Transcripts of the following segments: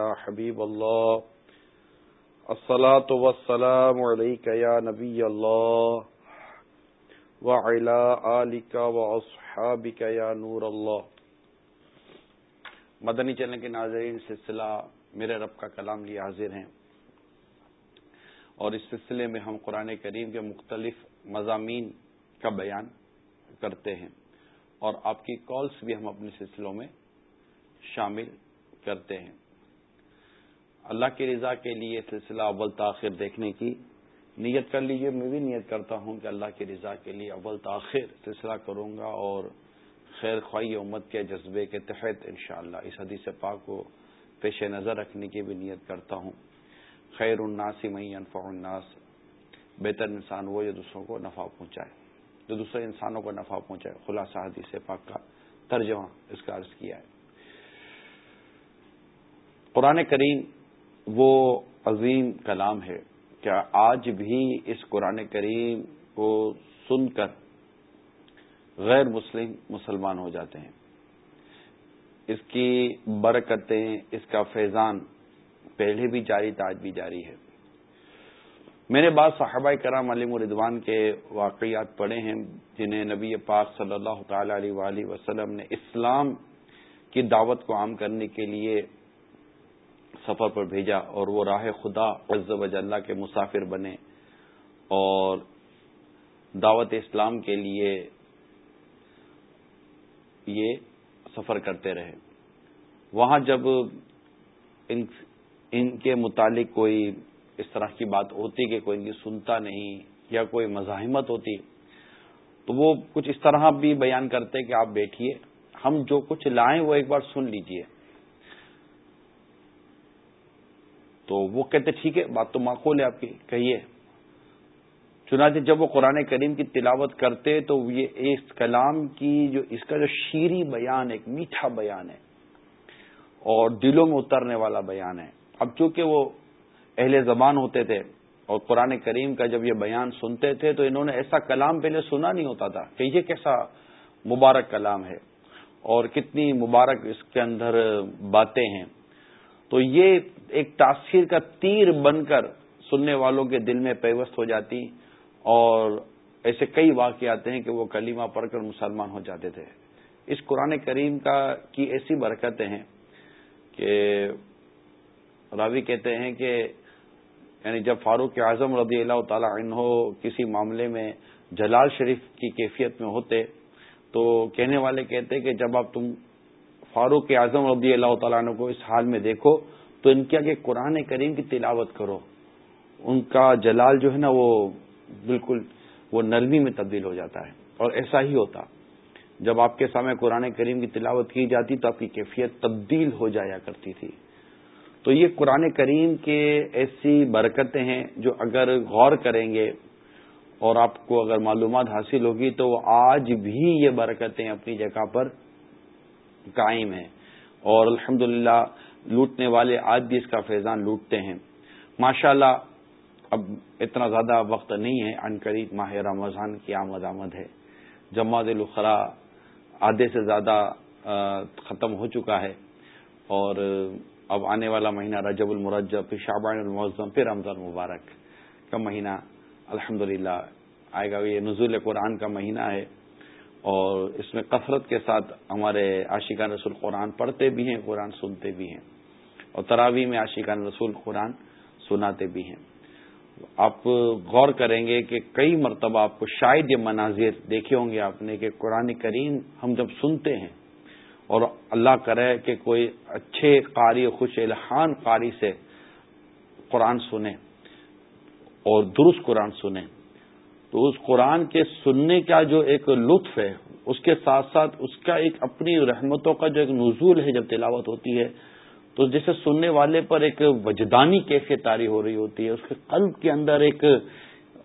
حبیب اللہ، الصلاة والسلام علیک یا نبی اللہ، وعلا آلک واصحابک یا نور اللہ۔ مدنی چلنے کے ناظرین، سلسلہ میرے رب کا کلام لیے حاضر ہیں۔ اور اس سلسلے میں ہم قرآن کریم کے مختلف مضامین کا بیان کرتے ہیں۔ اور آپ کی کالس بھی ہم اپنے سلسلوں میں شامل کرتے ہیں۔ اللہ کی رضا کے لیے سلسلہ اول تاخیر دیکھنے کی نیت کر لیجیے میں بھی نیت کرتا ہوں کہ اللہ کی رضا کے لیے اول تاخیر سلسلہ کروں گا اور خیر خواہ امت کے جذبے کے تحت انشاءاللہ اس حدیث پاک کو پیش نظر رکھنے کی بھی نیت کرتا ہوں۔ خیر الناسی مئی انفع الناس، بہتر انسان وہ جو دوسروں کو نفع پہنچائے، جو دوسرے انسانوں کو نفع پہنچائے۔ خلاصہ حدیث پاک کا ترجمہ اس کا عرض کیا ہے۔ قرآن کریم وہ عظیم کلام ہے کیا آج بھی اس قرآن کریم کو سن کر غیر مسلم مسلمان ہو جاتے ہیں۔ اس کی برکتیں، اس کا فیضان پہلے بھی جاری تھا آج بھی جاری ہے۔ میں نے بعض صحابہ کرام علیم الردوان کے واقعات پڑھے ہیں، جنہیں نبی پاک صلی اللہ تعالی علیہ وسلم نے اسلام کی دعوت کو عام کرنے کے لیے سفر پر بھیجا اور وہ راہ خدا عز و اللہ کے مسافر بنے اور دعوت اسلام کے لیے یہ سفر کرتے رہے۔ وہاں جب ان ان کے متعلق کوئی اس طرح کی بات ہوتی کہ کوئی ان کی سنتا نہیں یا کوئی مزاحمت ہوتی، تو وہ کچھ اس طرح بھی بیان کرتے کہ آپ بیٹھیے، ہم جو کچھ لائیں وہ ایک بار سن لیجیے۔ تو وہ کہتے ٹھیک ہے، بات تو معقول ہے آپ کی، کہیے۔ چنانچہ جب وہ قرآن کریم کی تلاوت کرتے تو یہ اس کلام کی جو اس کا جو شیریں بیان ایک میٹھا بیان ہے اور دلوں میں اترنے والا بیان ہے۔ اب چونکہ وہ اہل زبان ہوتے تھے اور قرآن کریم کا جب یہ بیان سنتے تھے تو انہوں نے ایسا کلام پہلے سنا نہیں ہوتا تھا۔ کہ یہ کیسا مبارک کلام ہے اور کتنی مبارک اس کے اندر باتیں ہیں۔ تو یہ ایک تاثیر کا تیر بن کر سننے والوں کے دل میں پیوست ہو جاتی اور ایسے کئی واقعات ہیں کہ وہ کلیمہ پڑھ کر مسلمان ہو جاتے تھے۔ اس قرآن کریم کا کی ایسی برکتیں ہیں کہ راوی کہتے ہیں کہ یعنی جب فاروق اعظم رضی اللہ تعالی عنہ کسی معاملے میں جلال شریف کی کیفیت میں ہوتے تو کہنے والے کہتے کہ جب آپ تم فاروق اعظم رضی اللہ تعالیٰ عنہ کو اس حال میں دیکھو تو ان کے آگے قرآن کریم کی تلاوت کرو۔ ان کا جلال جو ہے نا وہ بالکل وہ نرمی میں تبدیل ہو جاتا ہے اور ایسا ہی ہوتا۔ جب آپ کے سامنے قرآن کریم کی تلاوت کی جاتی تو آپ کی کیفیت تبدیل ہو جایا کرتی تھی۔ تو یہ قرآن کریم کے ایسی برکتیں ہیں جو اگر غور کریں گے اور آپ کو اگر معلومات حاصل ہوگی تو آج بھی یہ برکتیں اپنی جگہ پر قائم ہیں۔ اور الحمد لوٹنے والے آج بھی اس کا فیضان لوٹتے ہیں۔ ماشاء اللہ اب اتنا زیادہ وقت نہیں ہے، ان قریب ماہ رمضان کی آمد آمد ہے۔ جماعت الخرا آدھے سے زیادہ ختم ہو چکا ہے۔ اور اب آنے والا مہینہ رجب المرجب، پھر شابان المعظم، پھر رمضان مبارک کا مہینہ الحمد آئے گا۔ یہ نزول قرآن کا مہینہ ہے۔ اور اس میں کثرت کے ساتھ ہمارے عاشقان رسول قرآن پڑھتے بھی ہیں، قرآن سنتے بھی ہیں، اور تراوی میں عاشقان رسول قرآن سناتے بھی ہیں۔ آپ غور کریں گے کہ کئی مرتبہ آپ کو شاید یہ مناظر دیکھے ہوں گے آپ نے کہ قرآن کریم ہم جب سنتے ہیں اور اللہ کرے کہ کوئی اچھے قاری، خوش الحان قاری سے قرآن سنیں اور درست قرآن سنیں تو اس قرآن کے سننے کا جو ایک لطف ہے، اس کے ساتھ ساتھ اس کا ایک اپنی رحمتوں کا جو ایک نزول ہے جب تلاوت ہوتی ہے، تو جیسے سننے والے پر ایک وجدانی کیفیت تاری ہو رہی ہوتی ہے، اس کے قلب کے اندر ایک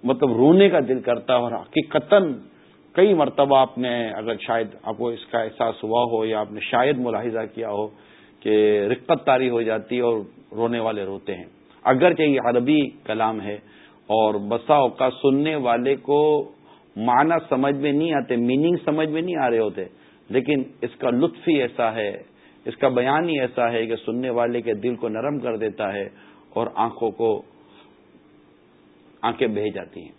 مطلب رونے کا دل کرتا ہے اور حقیقت کئی مرتبہ آپ نے اگر شاید آپ کو اس کا احساس ہوا ہو یا آپ نے شاید ملاحظہ کیا ہو کہ رقت تاری ہو جاتی ہے اور رونے والے روتے ہیں۔ اگرچہ یہ عربی کلام ہے اور بسا اوقات سننے والے کو معنی سمجھ میں نہیں آتے میننگ سمجھ میں نہیں آ رہے ہوتے۔ لیکن اس کا لطف ہی ایسا ہے، اس کا بیان ہی ایسا ہے کہ سننے والے کے دل کو نرم کر دیتا ہے اور آنکھوں کو آنکھیں بہ جاتی ہیں۔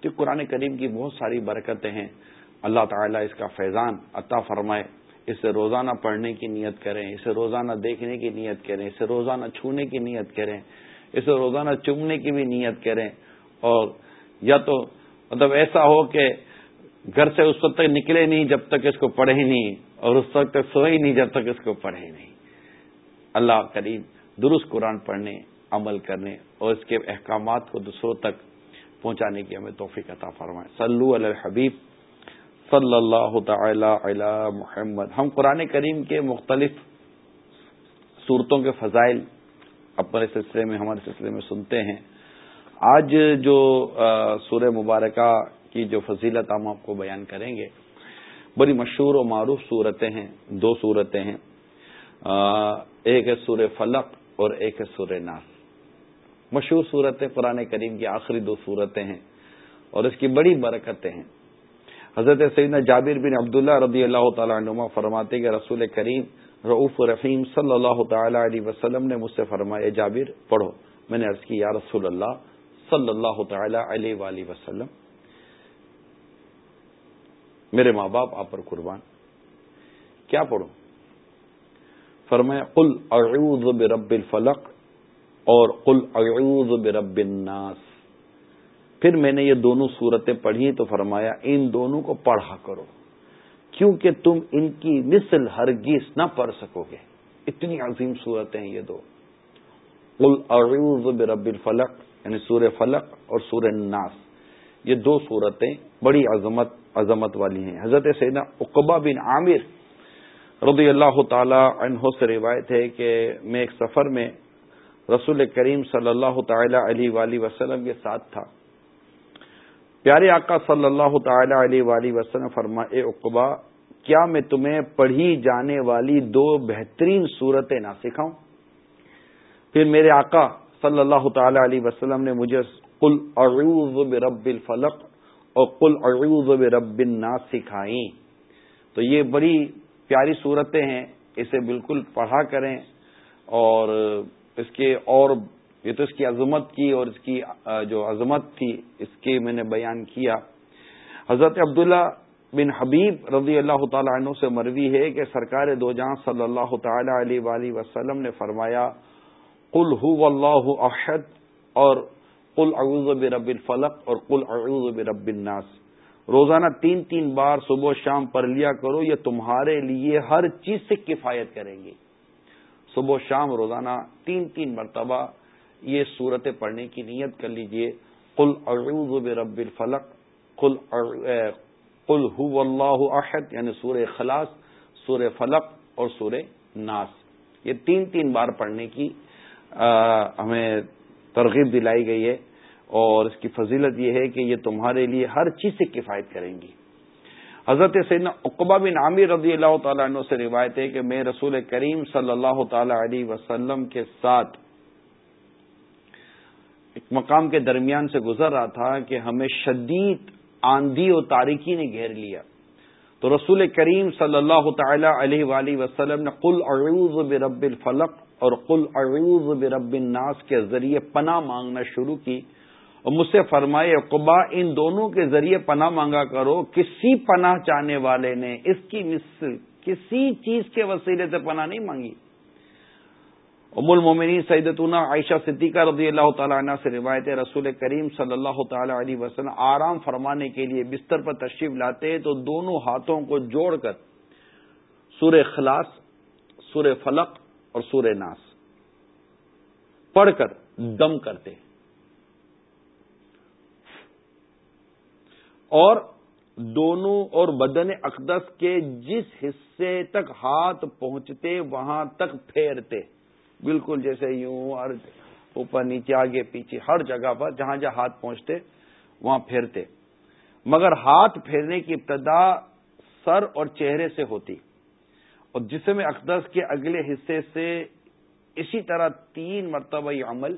تو قرآن کریم کی بہت ساری برکتیں ہیں۔ اللہ تعالیٰ اس کا فیضان عطا فرمائے۔ اسے روزانہ پڑھنے کی نیت کریں، اسے روزانہ دیکھنے کی نیت کریں، اسے روزانہ چھونے کی نیت کریں، اسے روزانہ چومنے کی بھی نیت کریں۔ اور یا تو مطلب ایسا ہو کہ گھر سے اس وقت تک نکلے نہیں جب تک اس کو پڑھے ہی نہیں اور اس وقت تک سوئے نہیں جب تک اس کو پڑھے ہی نہیں۔ اللہ کریم درست قرآن پڑھنے، عمل کرنے اور اس کے احکامات کو دوسروں تک پہنچانے کی ہمیں توفیق عطا فرمائے۔ صلو علی الحبیب، صلی اللہ تعالی علی محمد۔ ہم قرآن کریم کے مختلف صورتوں کے فضائل اپنے سلسلے میں، ہمارے سلسلے میں سنتے ہیں۔ آج جو سورہ مبارکہ کی جو فضیلت ہم آپ کو بیان کریں گے، بڑی مشہور و معروف صورتیں ہیں، دو صورتیں ہیں۔ ایک ہے سور فلق اور ایک ہے سور ناس مشہور صورتیں قرآن کریم کی آخری دو صورتیں ہیں اور اس کی بڑی برکتیں ہیں۔ حضرت سیدنا جابر بن عبداللہ رضی اللہ تعالیٰ عنما فرماتے کہ رسول کریم رعف رحیم صلی اللہ تعالی علیہ وسلم نے مجھ سے فرمایا جابر، پڑھو۔ میں نے عرض کی، یا رسول اللہ صلی اللہ تعالی علیہ وآلہ وسلم، میرے ماں باپ، آپ پر قربان۔ کیا پڑھو فرمایا، قل اعوذ برب الفلق اور قل اعوذ برب الناس۔ پھر میں نے یہ دونوں صورتیں پڑھی تو فرمایا، ان دونوں کو پڑھا کرو، کیونکہ تم ان کی مثل ہرگیز نہ پڑھ سکو گے اتنی عظیم صورتیں ہیں یہ دو۔ قل اعوذ برب الفلق یعنی سورہ فلق اور سورہ ناس یہ دو صورتیں بڑی عظمت عظمت والی ہیں۔ حضرت سیدنا اقبا بن عامر رضی اللہ تعالی عنہ سے روایت ہے کہ میں ایک سفر میں رسول کریم صلی اللہ تعالی علیہ وآلہ وسلم کے ساتھ تھا۔ پیارے آقا صلی اللہ تعالی علیہ وآلہ وسلم فرما، اے اقبا کیا میں تمہیں پڑھی جانے والی دو بہترین صورتیں نہ سکھاؤں؟ پھر میرے آقا صلی اللہ تعالی علیہ وسلم نے مجھے قل اعوذ برب الفلق اور قل اعوذ برب الناس سکھائیں۔ تو یہ بڑی پیاری صورتیں ہیں، اسے بالکل پڑھا کریں۔ اور اس کے اور یہ تو اس کی عظمت کی اور اس کی جو عظمت تھی، اس کی میں نے بیان کیا۔ حضرت عبداللہ بن حبیب رضی اللہ تعالی عنہ سے مروی ہے کہ سرکار دو جہاں صلی اللہ تعالی علیہ وآلہ وسلم نے فرمایا قل هو اللہ احد اور قل اعوذ برب الفلق اور قل اعوذ برب الناس۔ روزانہ تین تین بار صبح و شام پڑھ لیا کرو، یہ تمہارے لیے ہر چیز سے کفایت کریں گی صبح و شام روزانہ تین تین مرتبہ یہ صورتیں پڑھنے کی نیت کر لیجیے۔ قل اعوذ برب الفلق، قل قل هو اللہ احد یعنی سورہ خلاص سورہ فلق اور سورہ ناس۔ یہ تین تین بار پڑھنے کی ہمیں ترغیب دلائی گئی ہے اور اس کی فضیلت یہ ہے کہ یہ تمہارے لیے ہر چیز سے کفایت کریں گی۔ حضرت سیدنا اقبا بن عامر رضی اللہ تعالیٰ عنہ سے روایت ہے کہ میں رسول کریم صلی اللہ تعالی علیہ وسلم کے ساتھ ایک مقام کے درمیان سے گزر رہا تھا کہ ہمیں شدید آندھی اور تاریکی نے گھیر لیا۔ تو رسول کریم صلی اللہ تعالی علیہ وآلہ وسلم نے قل اعوذ برب الفلق اور قل اعوذ برب الناس کے ذریعے پناہ مانگنا شروع کی اور مجھ سے فرمائے، قبا، ان دونوں کے ذریعے پناہ مانگا کرو، کسی پناہ چاہنے والے نے اس کی مثل، کسی چیز کے وسیلے سے پناہ نہیں مانگی۔ ام المومنین سیدتنا عائشہ صدیقہ رضی اللہ تعالی عنہ سے روایت رسول کریم صلی اللہ تعالی علیہ وسلم آرام فرمانے کے لیے بستر پر تشریف لاتے تو دونوں ہاتھوں کو جوڑ کر سور خلاص سور فلق اور سور ناس۔ پڑھ کر دم کرتے اور دونوں اور بدن اقدس کے جس حصے تک ہاتھ پہنچتے، وہاں تک پھیرتے۔ بالکل جیسے یوں اور اوپر نیچے، آگے، پیچھے، ہر جگہ پر جہاں جہاں ہاتھ پہنچتے، وہاں پھیرتے۔ مگر ہاتھ پھیرنے کی ابتدا سر اور چہرے سے ہوتی۔ اور جسم اقدس کے اگلے حصے سے اسی طرح تین مرتبہ یہ عمل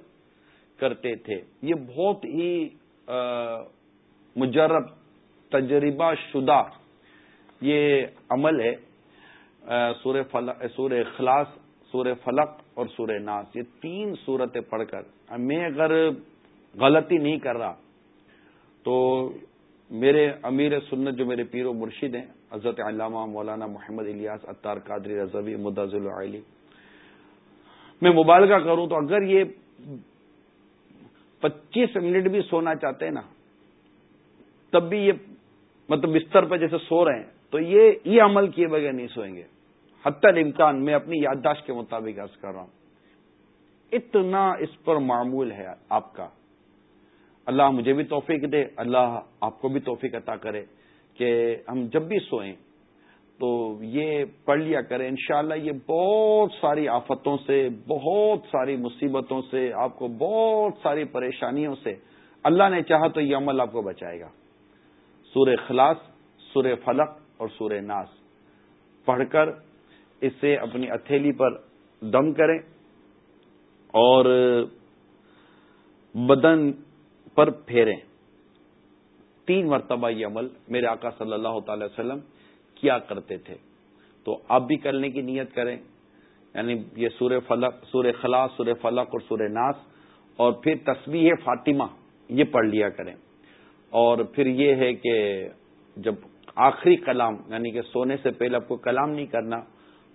کرتے تھے۔ یہ بہت ہی مجرب، تجربہ شدہ یہ عمل ہے۔ سور سور اخلاص سور فلق اور سور ناس۔ یہ تین صورتیں پڑھ کر۔ میں اگر غلطی نہیں کر رہا تو میرے امیر سنت جو میرے پیر و مرشد ہیں، حضرت علامہ مولانا محمد الیاس اطار قادری رضوی مدض العلی میں مبالغہ کروں تو اگر یہ پچیس منٹ بھی سونا چاہتے ہیں نا، تب بھی یہ مطلب بستر پہ جیسے سو رہے ہیں، تو یہ یہ عمل کیے بغیر نہیں سوئیں گے۔ حتی الامکان میں اپنی یادداشت کے مطابق عرض کر رہا ہوں۔ اتنا اس پر معمول ہے آپ کا۔ اللہ مجھے بھی توفیق دے، اللہ آپ کو بھی توفیق عطا کرے کہ ہم جب بھی سوئیں تو یہ پڑھ لیا کریں۔ انشاءاللہ یہ بہت ساری آفتوں سے، بہت ساری مصیبتوں سے، آپ کو بہت ساری پریشانیوں سے اللہ نے چاہا تو یہ عمل آپ کو بچائے گا۔ سور خلاص سور فلق اور سور ناس۔ پڑھ کر اسے اپنی اتھیلی پر دم کریں اور بدن پر پھیریں۔ تین مرتبہ یہ عمل میرے آقا صلی اللہ تعالی وسلم کیا کرتے تھے۔ تو آپ بھی کرنے کی نیت کریں۔ یعنی یہ سور فلق سور خلاص سور فلق اور سور ناس۔ اور پھر تصویر فاطمہ یہ پڑھ لیا کریں۔ اور پھر یہ ہے کہ جب آخری کلام یعنی کہ سونے سے پہلے آپ کو کلام نہیں کرنا،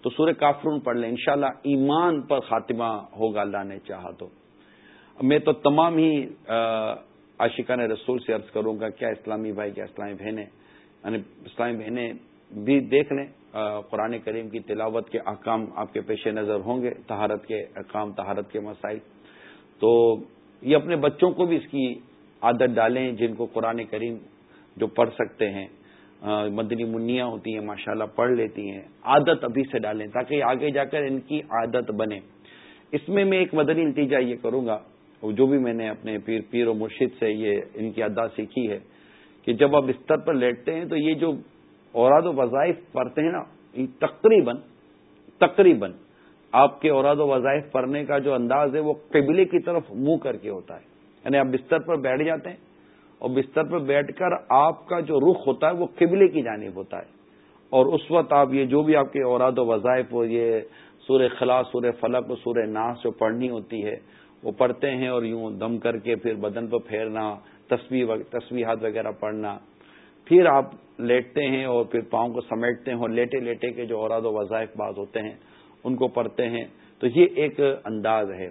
تو سورہ کافرون پڑھ لیں۔ انشاءاللہ ایمان پر خاتمہ ہوگا، اللہ نے چاہا تو۔ میں تو تمام ہی عاشقان رسول سے عرض کروں گا، کیا اسلامی بھائی، کیا اسلامی بہنیں؟ یعنی اسلامی بہنیں بھی دیکھ لیں۔ قرآن کریم کی تلاوت کے احکام آپ کے پیش نظر ہوں گے تہارت کے احکام تہارت کے مسائل۔ تو یہ اپنے بچوں کو بھی اس کی عادت ڈالیں، جن کو قرآن کریم جو پڑھ سکتے ہیں۔ مدنی منیاں ہوتی ہیں، ماشاءاللہ پڑھ لیتی ہیں۔ عادت ابھی سے ڈالیں تاکہ آگے جا کر ان کی عادت بنے۔ اس میں میں ایک مدنی نتیجہ یہ کروں گا۔ جو بھی میں نے اپنے پیر پیر و مرشد سے یہ ان کی ادا سیکھی ہے کہ جب آپ بستر پر لیٹتے ہیں تو یہ جو اوراد و وظائف پڑھتے ہیں نا تقریباً تقریباً آپ کے اوراد و وظائف پڑھنے کا جو انداز ہے وہ قبلے کی طرف منہ کر کے ہوتا ہے۔ یعنی آپ بستر پر بیٹھ جاتے ہیں اور بستر پر بیٹھ کر آپ کا جو رخ ہوتا ہے وہ قبلے کی جانب ہوتا ہے۔ اور اس وقت آپ یہ جو بھی آپ کے اوراد و وظائف ہو یہ سورہ خلا سورہ فلق، سورہ ناس جو پڑھنی ہوتی ہے وہ پڑھتے ہیں اور یوں دم کر کے پھر بدن پہ پھیرنا تصویر تصویرات وغیرہ پڑھنا۔ پھر آپ لیٹتے ہیں اور پھر پاؤں کو سمیٹتے ہیں اور لیٹے لیٹے کے جو اوراد و وظائف بعض ہوتے ہیں، ان کو پڑھتے ہیں۔ تو یہ ایک انداز ہے۔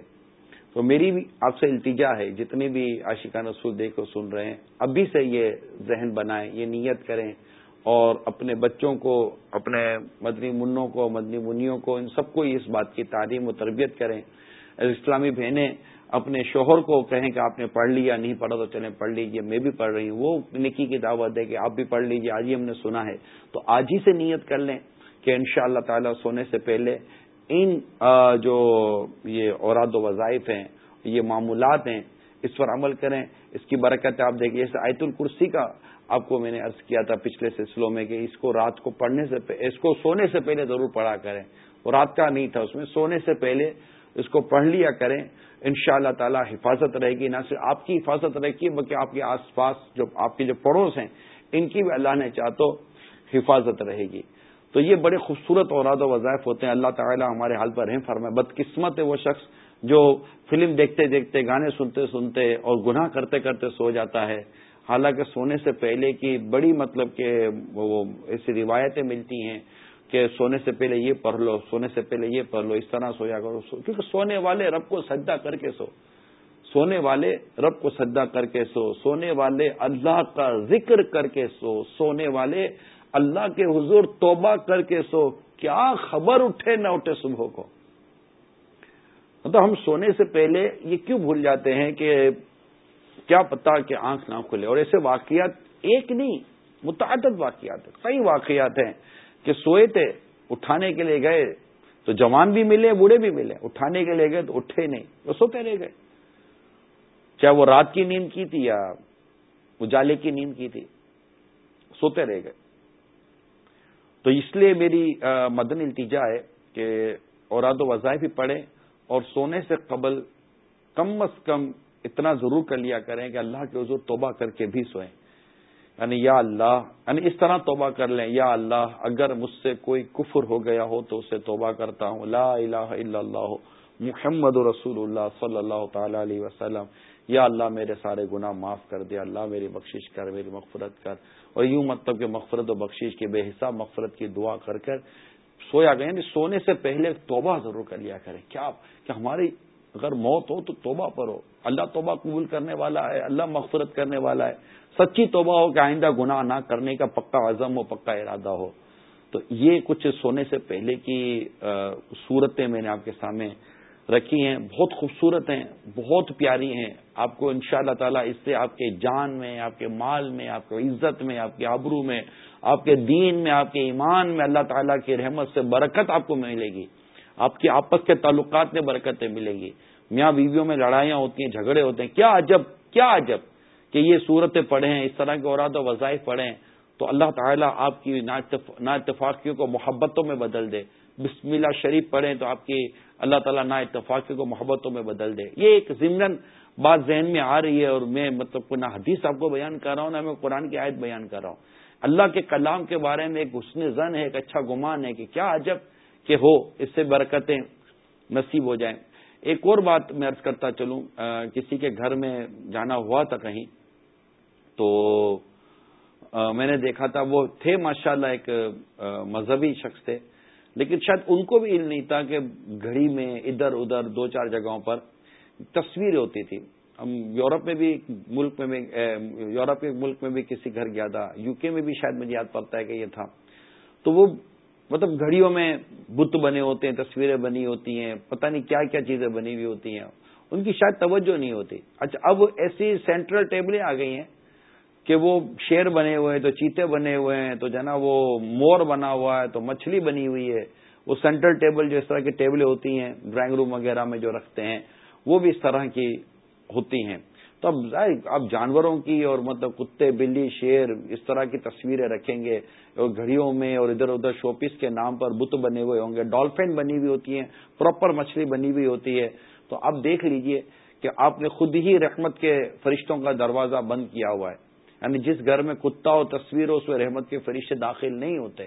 تو میری بھی آپ سے التجا ہے جتنے بھی عاشقان رسول دیکھ کو سن رہے ہیں، ابھی سے یہ ذہن بنائیں، یہ نیت کریں اور اپنے بچوں کو، اپنے مدنی منوں کو، مدنی منیوں کو، ان سب کو اس بات کی تعلیم و تربیت کریں۔ اسلامی بہنیں اپنے شوہر کو کہیں کہ آپ نے پڑھ لیا، نہیں پڑھا تو چلیں پڑھ لیجیے میں بھی پڑھ رہی ہوں۔ وہ نکی کی دعوت ہے کہ آپ بھی پڑھ لیجیے آج ہی ہم نے سنا ہے۔ تو آج ہی سے نیت کر لیں کہ ان شاء اللہ تعالی سونے سے پہلے ان جو یہ اوراد و وظائف ہیں، یہ معمولات ہیں، اس پر عمل کریں۔ اس کی برکت آپ دیکھیے جیسے آیت الکرسی کا آپ کو میں نے عرض کیا تھا پچھلے سلسلوں میں کہ اس کو رات کو پڑھنے سے اس کو سونے سے پہلے ضرور پڑھا کریں۔ وہ رات کا نہیں تھا، اس میں سونے سے پہلے اس کو پڑھ لیا کریں ان شاء اللہ تعالی حفاظت رہے گی، نہ صرف آپ کی حفاظت رہے گی، بلکہ آپ کے آس پاس جو آپ کے جو پڑوس ہیں، ان کی بھی اللہ نے چاہ تو حفاظت رہے گی۔ تو یہ بڑے خوبصورت اوراد و وظائف ہوتے ہیں۔ اللہ تعالیٰ ہمارے حال پر رحم فرمائے۔ بدقسمت ہے وہ شخص جو فلم دیکھتے دیکھتے، گانے سنتے سنتے اور گناہ کرتے کرتے سو جاتا ہے۔ حالانکہ سونے سے پہلے کی بڑی مطلب کہ وہ ایسی روایتیں ملتی ہیں۔ کہ سونے سے پہلے یہ پڑھ لو، سونے سے پہلے یہ پڑھ لو، اس طرح سویا کرو۔ سو کیونکہ سونے والے رب کو سجدہ کر کے سو۔ سونے والے رب کو سجدہ کر کے سو۔ سونے والے اللہ کا ذکر کر کے سو۔ سونے والے اللہ کے حضور توبہ کر کے سو۔ کیا خبر اٹھے نہ اٹھے صبح کو؟ مطلب ہم سونے سے پہلے یہ کیوں بھول جاتے ہیں کہ کیا پتا کہ آنکھ نہ کھلے؟ اور ایسے واقعات ایک نہیں، متعدد واقعات ہیں، کئی واقعات ہیں۔ کہ سوئے تھے، اٹھانے کے لیے گئے، تو جوان بھی ملے، بوڑھے بھی ملے، اٹھانے کے لیے گئے تو اٹھے نہیں، وہ سوتے رہ گئے۔ چاہے وہ رات کی نیند کی تھی یا اجالے کی نیند کی تھی، سوتے رہ گئے۔ تو اس لیے میری مدن التجا ہے کہ اوراد و وظائف ہی پڑھیں اور سونے سے قبل کم از کم اتنا ضرور کر لیا کریں کہ اللہ کے حضور توبہ کر کے بھی سوئیں۔ یعنی یا اللہ یعنی اس طرح توبہ کر لیں، یا اللہ، اگر مجھ سے کوئی کفر ہو گیا ہو تو اسے توبہ کرتا ہوں۔ لا الہ الا اللہ، محمد رسول اللہ صلی اللہ تعالی علیہ وسلم۔ یا اللہ، میرے سارے گناہ معاف کر دے۔ اللہ، میری بخشش کر، میری مغفرت کر۔ اور یوں مطلب کہ مغفرت و بخشش کی، بے حساب مغفرت کی دعا کر کر سویا گئے۔ یعنی سونے سے پہلے توبہ ضرور کر لیا کریں۔ کیا کہ ہماری اگر موت ہو تو توبہ پر ہو۔ اللہ توبہ قبول کرنے والا ہے، اللہ مغفرت کرنے والا ہے۔ سچی توبہ ہو کہ آئندہ گناہ نہ کرنے کا پکا عزم ہو پکا ارادہ ہو۔ تو یہ کچھ سونے سے پہلے کی صورتیں میں نے آپ کے سامنے رکھی ہیں۔ بہت خوبصورت ہیں، بہت پیاری ہیں۔ آپ کو ان شاء اللہ تعالیٰ اس سے آپ کے جان میں، آپ کے مال میں، آپ کے عزت میں، آپ کے آبرو میں، آپ کے دین میں، آپ کے ایمان میں اللہ تعالیٰ کی رحمت سے برکت آپ کو ملے گی۔ آپ کے آپس کے تعلقات میں برکتیں ملیں گی۔ میاں بیویوں میں لڑائیاں ہوتی ہیں، جھگڑے ہوتے ہیں۔ کیا عجب کیا عجب۔ کہ یہ صورتیں پڑھے ہیں اس طرح کے اوراد و وظائف پڑھیں، تو اللہ تعالیٰ آپ کی نا اتفاقیوں کو محبتوں میں بدل دے۔ بسم اللہ شریف پڑھیں تو آپ کی اللہ تعالیٰ نا اتفاقیوں کو محبتوں میں بدل دے۔ یہ ایک ضمن بات ذہن میں آ رہی ہے اور میں مطلب نہ حدیث آپ کو بیان کر رہا ہوں، نہ میں قرآن کی آیت بیان کر رہا ہوں۔ اللہ کے کلام کے بارے میں ایک حسن زن ہے، ایک اچھا گمان ہے کہ کیا عجب کہ ہو، اس سے برکتیں نصیب ہو جائیں۔ ایک اور بات میں ارض کرتا چلوں کسی کے گھر میں جانا ہوا تھا کہیں تو میں نے دیکھا تھا، وہ تھے ماشاءاللہ ایک مذہبی شخص تھے، لیکن شاید ان کو بھی علم نہیں تھا کہ گھڑی میں ادھر ادھر دو چار جگہوں پر تصویریں ہوتی تھی ہم یورپ میں بھی ملک میں یورپ کے ملک میں بھی کسی گھر گیا تھا، یو کے میں بھی شاید مجھے یاد پڑتا ہے کہ یہ تھا۔ تو وہ مطلب گھڑیوں میں بت بنے ہوتے ہیں، تصویریں بنی ہوتی ہیں، پتہ نہیں کیا کیا چیزیں بنی ہوئی ہوتی ہیں۔ ان کی شاید توجہ نہیں ہوتی۔ اچھا اب ایسی سینٹرل ٹیبلیں آ گئی ہیں کہ وہ شیر بنے ہوئے ہیں، تو چیتے بنے ہوئے ہیں، تو جنا وہ مور بنا ہوا ہے، تو مچھلی بنی ہوئی ہے۔ وہ سینٹرل ٹیبل جو اس طرح کی ٹیبلیں ہوتی ہیں، ڈرائنگ روم وغیرہ میں جو رکھتے ہیں، وہ بھی اس طرح کی ہوتی ہیں۔ تو اب اب جانوروں کی اور مطلب کتے، بلی، شیر اس طرح کی تصویریں رکھیں گے۔ اور گھڑیوں میں اور ادھر ادھر شوپیس کے نام پر بت بنے ہوئے ہوں گے۔ ڈالفین بنی ہوئی ہوتی ہیں، پراپر مچھلی بنی ہوئی ہوتی ہے۔ تو اب دیکھ لیجیے کہ آپ نے خود ہی رحمت کے فرشتوں کا دروازہ بند کیا ہوا ہے۔ یعنی جس گھر میں کتا اور تصویر اس میں رحمت کے فرشتے داخل نہیں ہوتے،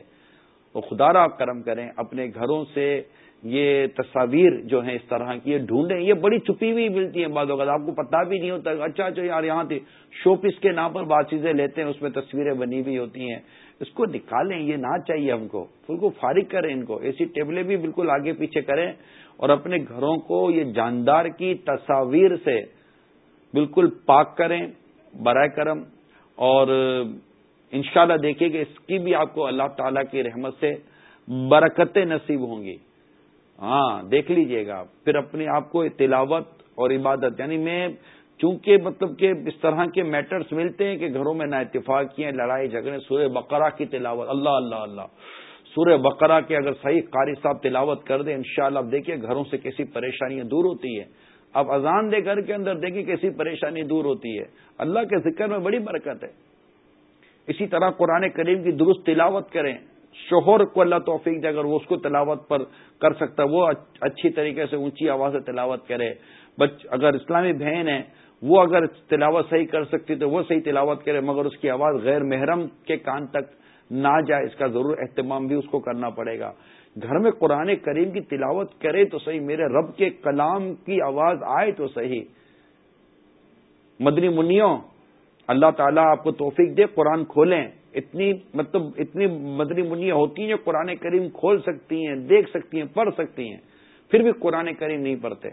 وہ خدا را کرم کریں، اپنے گھروں سے یہ تصاویر جو ہیں اس طرح کی، یہ ڈھونڈیں۔ یہ بڑی چھپی ہوئی ملتی ہیں بعض اوقات، آپ کو پتا بھی نہیں ہوتا اچھا اچھا یار یہاں تھی۔ شو پیس کے نام پر بات چیزیں لیتے ہیں، اس میں تصویریں بنی ہوئی ہوتی ہیں۔ اس کو نکالیں، یہ نہ چاہیے ہم کو۔ بالکل فارغ کریں ان کو۔ ایسی ٹیبلیں بھی بالکل آگے پیچھے کریں اور اپنے گھروں کو یہ جاندار کی تصاویر سے بالکل پاک کریں۔ برائے کرم اور انشاءاللہ اللہ دیکھیے کہ اس کی بھی آپ کو اللہ تعالی کی رحمت سے برکتیں نصیب ہوں گی۔ ہاں دیکھ لیجیے گا پھر اپنے آپ کو تلاوت اور عبادت یعنی میں چونکہ مطلب کہ اس طرح کے میٹرز ملتے ہیں کہ گھروں میں نہ اتفاق کیے، لڑائی جھگڑے، سورہ بقرہ کی تلاوت۔ اللہ اللہ اللہ۔ سورہ بقرہ کے اگر صحیح قاری صاحب تلاوت کر دیں، انشاءاللہ اب دیکھیے گھروں سے کیسی پریشانیاں دور ہوتی ہے اب اذان دے گھر کے اندر دیکھیے کیسی پریشانی دور ہوتی ہے۔ اللہ کے ذکر میں بڑی برکت ہے۔ اسی طرح قرآن کریم کی درست تلاوت کریں۔ شوہر کو اللہ توفیق دے اگر وہ اس کو تلاوت پر کر سکتا وہ اچھی طریقے سے اونچی آواز سے تلاوت کرے۔ بچ، اگر اسلامی بہن ہے، وہ اگر تلاوت صحیح کر سکتی تو وہ صحیح تلاوت کرے، مگر اس کی آواز غیر محرم کے کان تک نہ جائے، اس کا ضرور اہتمام بھی اس کو کرنا پڑے گا۔ گھر میں قرآن کریم کی تلاوت کرے تو صحیح، میرے رب کے کلام کی آواز آئے تو صحیح۔ مدنی منیوں، اللہ تعالیٰ آپ کو توفیق دے، قرآن کھولیں۔ اتنی مطلب اتنی مدنی منیاں ہوتی ہیں جو قرآن کریم کھول سکتی ہیں، دیکھ سکتی ہیں، پڑھ سکتی ہیں، پھر بھی قرآن کریم نہیں پڑھتے۔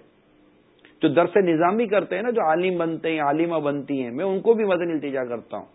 جو درس نظامی کرتے ہیں نا، جو عالم بنتے ہیں، عالمہ بنتی ہیں، میں ان کو بھی مدنی التجا کرتا ہوں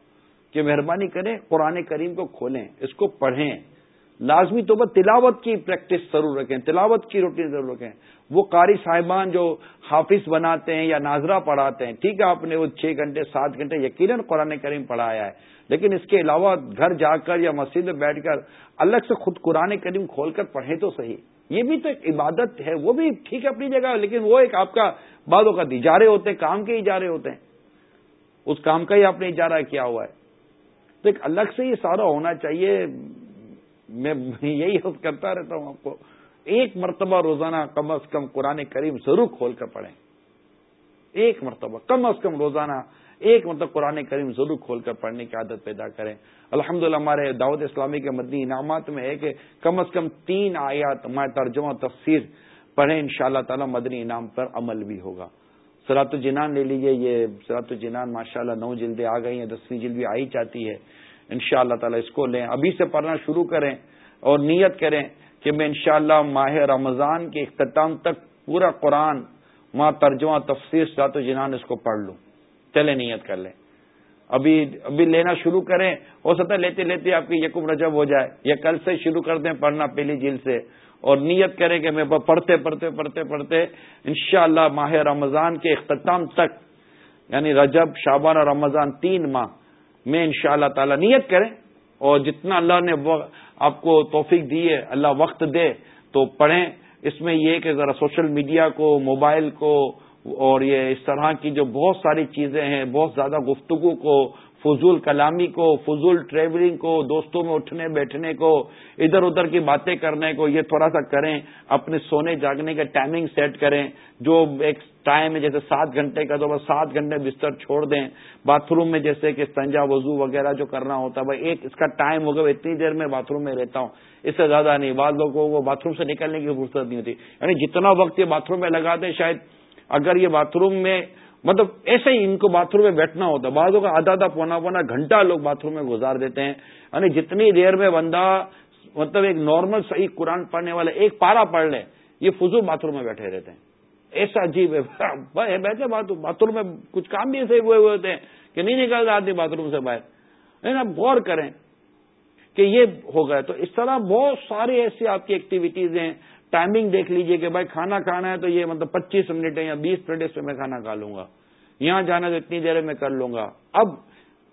کہ مہربانی کریں، قرآن کریم کو کھولیں، اس کو پڑھیں۔ لازمی طور پر تلاوت کی پریکٹس ضرور رکھیں، تلاوت کی روٹین ضرور رکھیں۔ وہ قاری صاحبان جو حافظ بناتے ہیں یا ناظرہ پڑھاتے ہیں، ٹھیک ہے، آپ نے وہ چھ گھنٹے، سات گھنٹے یقیناً قرآن کریم پڑھایا ہے، لیکن اس کے علاوہ گھر جا کر یا مسجد میں بیٹھ کر الگ سے خود قرآن کریم کھول کر پڑھیں تو صحیح۔ یہ بھی تو ایک عبادت ہے، وہ بھی ٹھیک ہے اپنی جگہ، لیکن وہ ایک آپ کا بعض اوقات اجارے ہوتے ہیں، کام کے اجارے ہوتے ہیں۔ اس کام کا ہی آپ نے اجارہ کیا ہوا ہے۔ تو ایک الگ سے یہ سارا ہونا چاہیے۔ میں یہی حس کرتا رہتا ہوں آپ کو۔ ایک مرتبہ روزانہ کم از کم قرآن کریم ضرور کھول کر پڑھیں۔ ایک مرتبہ، کم از کم روزانہ ایک مطلب قرآن کریم ضرور کھول کر پڑھنے کی عادت پیدا کریں۔ الحمد ہمارے دعوت اسلامی کے مدنی انعامات میں ہے کہ کم از کم تین آیات میں ترجمہ تفسیر پڑھیں ان شاء اللہ تعالی مدنی انعام پر عمل بھی ہوگا۔ سرات الجنان لے لیجیے یہ سرات الجنان ماشاء اللہ نو جلدیں آ گئی ہیں، دسویں جلد بھی آئی چاہتی ہے۔ ان شاء اللہ تعالیٰ اس کو لیں۔ ابھی سے پڑھنا شروع کریں اور نیت کریں کہ میں انشاءاللہ ماہ رمضان کے اختتام تک پورا قرآن وہاں ترجمہ، تفسیر سرات الجنان اس کو پڑھ لوں۔ چلے نیت کر لیں۔ ابھی ابھی لینا شروع کریں۔ ہو سکتا ہے لیتے لیتے آپ کی یقم رجب ہو جائے یا کل سے شروع کر دیں پڑھنا پہلی جیل سے۔ اور نیت کریں کہ میں پڑھتے پڑھتے پڑھتے پڑھتے انشاءاللہ ماہ رمضان کے اختتام تک یعنی رجب شابان اور رمضان تین ماہ میں انشاءاللہ اللہ تعالی نیت کریں اور جتنا اللہ نے آپ کو توفیق دی ہے، اللہ وقت دے تو پڑھیں۔ اس میں یہ کہ ذرا سوشل میڈیا کو، موبائل کو اور یہ اس طرح کی جو بہت ساری چیزیں ہیں، بہت زیادہ گفتگو کو فضول کلامی کو، فضول ٹریولنگ کو، دوستوں میں اٹھنے، بیٹھنے کو، ادھر ادھر کی باتیں کرنے کو، یہ تھوڑا سا کریں، اپنے سونے جاگنے کا ٹائمنگ سیٹ کریں، جو ایک ٹائم ہے جیسے سات گھنٹے کا، تو بس سات گھنٹے بستر چھوڑ دیں۔ باتھ روم میں جیسے کہ سنجا وضو وغیرہ جو کرنا ہوتا ہے، بھائی ایک اس کا ٹائم ہوگا اتنی دیر میں باتھ روم میں رہتا ہوں۔ اس سے زیادہ نہیں۔ بعض لوگوں کو باتھ روم سے نکلنے کی فرصت نہیں ہوتی۔ یعنی جتنا وقت یہ باتھ روم میں لگا دیں، شاید اگر یہ باتھ روم میں مطلب ایسے ہی ان کو باتھ روم میں بیٹھنا ہوتا ہے۔ بعضوں کا آدھا آدھا پونا پونا گھنٹہ لوگ باتھ روم میں گزار دیتے ہیں۔ یعنی جتنی دیر میں بندہ مطلب ایک نارمل صحیح قرآن پڑھنے والا ایک پارا پڑھ لے، یہ فضول باتھ روم میں بیٹھے رہتے ہیں۔ ایسا عجیب ہے۔ بیٹھے باتھ روم میں کچھ کام بھی ایسے ہوئے ہوئے ہوتے ہیں کہ نہیں نکل آدمی باتھ روم سے باہر۔ لیکن آپ غور کریں کہ یہ ہو گئے۔ تو اس طرح بہت ساری ایسی آپ کی ایکٹیویٹیز ہیں۔ ٹائمنگ دیکھ لیجیے کہ بھائی کھانا کھانا ہے تو یہ مطلب پچیس منٹ ہے یا بیس منٹ اس میں کھانا کھا لوں گا۔ یہاں جانا تو اتنی دیر میں کر لوں گا۔ اب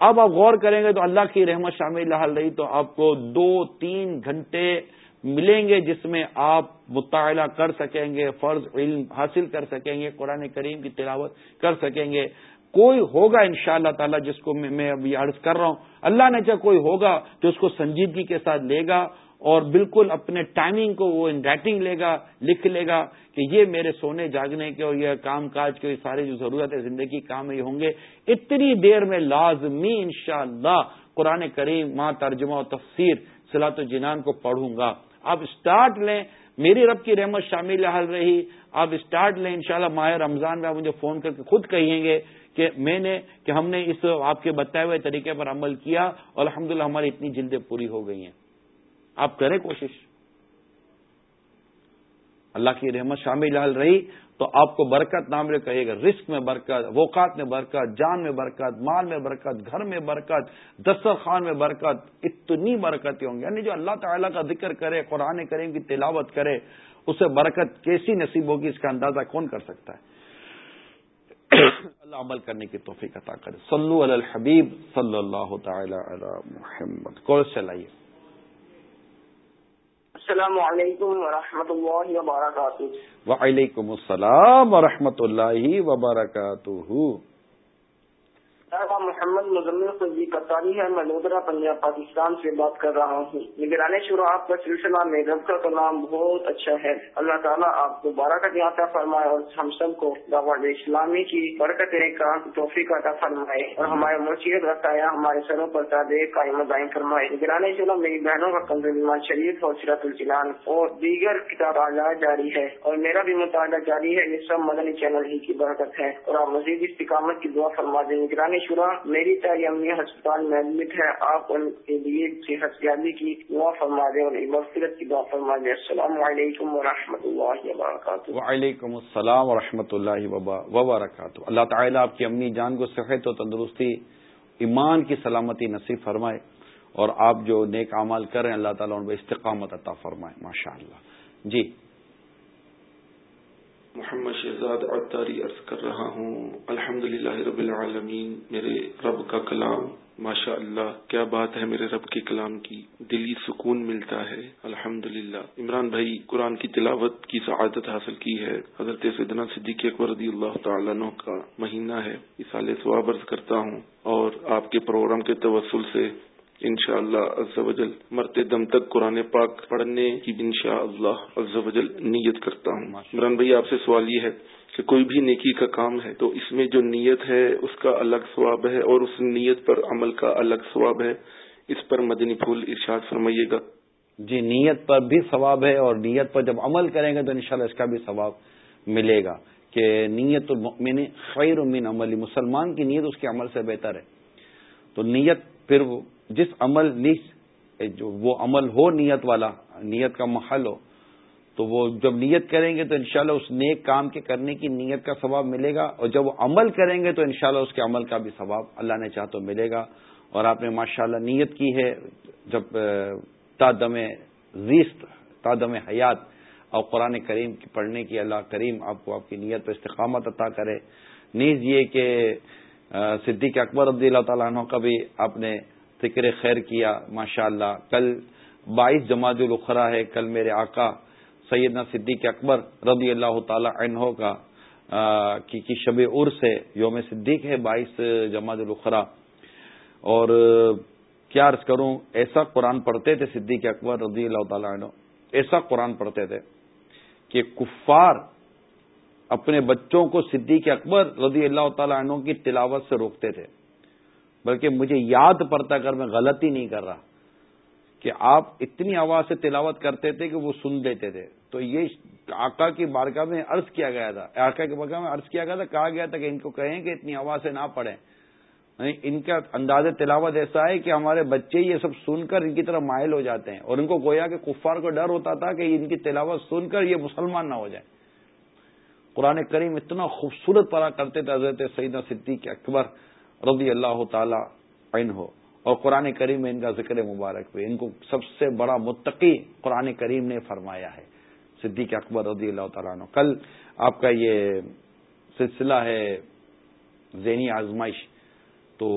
اب آپ غور کریں گے تو اللہ کی رحمت شامل حال رہی تو آپ کو دو تین گھنٹے ملیں گے جس میں آپ مطالعہ کر سکیں گے، فرض علم حاصل کر سکیں گے، قرآن کریم کی تلاوت کر سکیں گے۔ کوئی ہوگا ان شاء اللہ تعالیٰ جس کو میں ابھی عرض کر رہا ہوں۔ اللہ نے چاہے کوئی ہوگا جو اس کو سنجیدگی کے ساتھ لے گا اور بالکل اپنے ٹائمنگ کو وہ ان رائٹنگ لے گا، لکھ لے گا کہ یہ میرے سونے جاگنے کے اور یہ کام کاج کے سارے جو ضرورت ہے زندگی کام یہ ہوں گے۔ اتنی دیر میں لازمی انشاءاللہ اللہ قرآن کریم ماں ترجمہ و تفسیر سلاط و جنان کو پڑھوں گا۔ آپ اسٹارٹ لیں۔ میری رب کی رحمت شامل حل رہی۔ آپ اسٹارٹ لیں۔ انشاءاللہ شاء ماہ رمضان میں آپ مجھے فون کر کے خود کہیں گے کہ میں نے، کہ ہم نے اس آپ کے بتائے ہوئے طریقے پر عمل کیا۔ اور الحمدللہ ہماری اتنی جلدیں پوری ہو گئی ہیں۔ آپ کریں کوشش۔ اللہ کی رحمت شامل حل رہی تو آپ کو برکت نام رے کہے گا۔ رسک میں برکت ووقات میں برکت، جان میں برکت، مال میں برکت، گھر میں برکت دسترخوان میں برکت، اتنی برکتیں ہوں گی۔ یعنی جو اللہ تعالیٰ کا ذکر کرے، قرآن کریم کی تلاوت کرے، اسے برکت کیسی نصیب ہوگی، اس کا اندازہ کون کر سکتا ہے؟ اللہ عمل کرنے کی توفیق عطا کرے۔ صلو علی الحبیب صلی اللہ تعالی علی محمد۔ کورس چلائیے السلام علیکم ورحمۃ اللہ وبرکاتہ۔ وعلیکم السلام ورحمۃ اللہ وبرکاتہ۔ محمد مزمل خودی قطاری ہے، میں لودرا پنجاب، پاکستان سے بات کر رہا ہوں۔ نگرانی شروع آپ کا سلسلہ میں رب کا کلام بہت اچھا ہے۔ اللہ تعالیٰ آپ کو بارہ کا عطا فرمائے اور ہم سب کو دعوت اسلامی کی برکت کا توفیق عطا فرمائے اور ہمارے مرشید رسایا ہمارے سروں پر تعدے قائم دائم فرمائے۔ نگرانی شروع میری بہنوں کا کنز ایمان شریف اور سیرت الجلان اور دیگر کتاب اعلیٰ جاری ہے اور میرا بھی مطالعہ جاری ہے۔ یہ سب مدنی چینل ہی کی برکت ہے اور آپ مزید استقامت کی دعا فرما دیں۔ نگرانی شورا میری تعلیم ہسپتال میں ایڈمٹ ہے، آپ ان کے لیے صحت یابی کی دعا فرما دیں اور مغفرت کی دعا فرما دیں۔ السلام علیکم و رحمۃ اللہ وبرکاتہ۔ وعلیکم السلام و رحمۃ اللہ وبرکاتہ۔ اللہ تعالیٰ آپ کی امی جان کو صحت و تندرستی، ایمان کی سلامتی نصیب فرمائے اور آپ جو نیک اعمال کریں اللہ تعالیٰ ان کو استقامت عطا فرمائے ماشاء اللہ جی محمد شہزاد ارداری عرض کر رہا ہوں الحمد رب العالمین، میرے رب کا کلام ماشاء اللہ کیا بات ہے میرے رب کے کلام کی؟ دلی سکون ملتا ہے الحمد عمران بھائی، قرآن کی تلاوت کی سعادت حاصل کی ہے۔ حضرت سیدنا صدیق اکبر رضی اللہ تعالیٰ عنہ کا مہینہ ہے۔ اس سال سواب عرض کرتا ہوں اور آپ کے پروگرام کے توسل سے ان شاء اللہ مرتے دم تک قرآن پاک پڑھنے کی ان شاء اللہ نیت کرتا ہوں۔ عمران بھائی آپ سے سوال یہ ہے کہ کوئی بھی نیکی کا کام ہے تو اس میں جو نیت ہے اس کا الگ ثواب ہے اور اس نیت پر عمل کا الگ ثواب ہے؟ اس پر مدنی پھول ارشاد فرمائیے گا۔ جی نیت پر بھی ثواب ہے اور نیت پر جب عمل کریں گے تو انشاءاللہ اس کا بھی ثواب ملے گا کہ نیت المؤمن خیر من عملی مسلمان کی نیت اس کے عمل سے بہتر ہے۔ تو نیت پھر جس عمل جو وہ عمل ہو نیت والا، نیت کا محل ہو، تو وہ جب نیت کریں گے تو انشاءاللہ اس نیک کام کے کرنے کی نیت کا ثواب ملے گا، اور جب وہ عمل کریں گے تو انشاءاللہ اس کے عمل کا بھی ثواب اللہ نے چاہ تو ملے گا۔ اور آپ نے ماشاءاللہ نیت کی ہے، جب تادم زیست، تادم حیات اور قرآن کریم کی پڑھنے کی اللہ کریم آپ کو آپ کی نیت پہ استقامت عطا کرے۔ نیز یہ کہ صدیق اکبر رضی اللہ تعالیٰ عنہ کا بھی آپ نے ذکر خیر کیا ماشاء اللہ کل بائیس جماعت الخرا ہے، کل میرے آقا سیدنا صدیق اکبر رضی اللہ تعالی عنہ کا کی شب عرس ہے، یوم صدیق ہے بائیس جماعت الخرا اور کیا عرض کروں، ایسا قرآن پڑھتے تھے صدیق اکبر رضی اللہ تعالیٰ عنہ، ایسا قرآن پڑھتے تھے کہ کفار اپنے بچوں کو صدیق اکبر رضی اللہ تعالیٰ عنہ کی تلاوت سے روکتے تھے۔ بلکہ مجھے یاد پڑتا اگر میں غلطی نہیں کر رہا کہ آپ اتنی آواز سے تلاوت کرتے تھے کہ وہ سن لیتے تھے۔ تو یہ آقا کی بارگاہ میں عرض کیا گیا تھا۔ آقا کی بارگاہ میں عرض کیا گیا تھا، کہا گیا تھا کہ ان کو کہیں کہ اتنی آواز سے نہ پڑھیں۔ ان کا انداز تلاوت ایسا ہے کہ ہمارے بچے یہ سب سن کر ان کی طرف مائل ہو جاتے ہیں اور ان کو گویا کہ کفار کو ڈر ہوتا تھا کہ ان کی تلاوت سن کر یہ مسلمان نہ ہو جائے قرآن کریم اتنا خوبصورت پڑا کرتے تھے حضرت سیدہ صدیق اکبر۔ رضی اللہ تعالی عین ہو اور قرآن کریم میں ان کا ذکر مبارک ہوئے۔ ان کو سب سے بڑا متقی قرآن کریم نے فرمایا ہے۔ صدیق اکبر رضی اللہ تعالیٰ عنہ۔ کل آپ کا یہ سلسلہ ہے ذہنی آزمائش۔ تو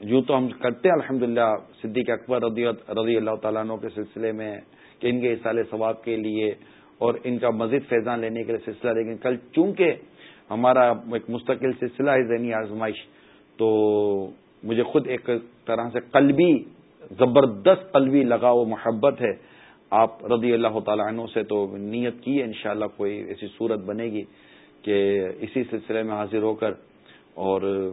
یوں تو ہم کرتے ہیں الحمد للہ صدیق اکبر رضی اللہ تعالیٰ عنہ کے سلسلے میں کہ ان کے اصال ثواب کے لیے اور ان کا مزید فیضان لینے کے لیے سلسلہ۔ لیکن کل چونکہ ہمارا ایک مستقل سلسلہ ہے ذہنی آزمائش، تو مجھے خود ایک طرح سے قلبی، زبردست قلبی لگا محبت ہے۔ آپ رضی اللہ تعالیٰ عنہ سے تو نیت کی ہے انشاءاللہ کوئی ایسی صورت بنے گی کہ اسی سلسلے میں حاضر ہو کر اور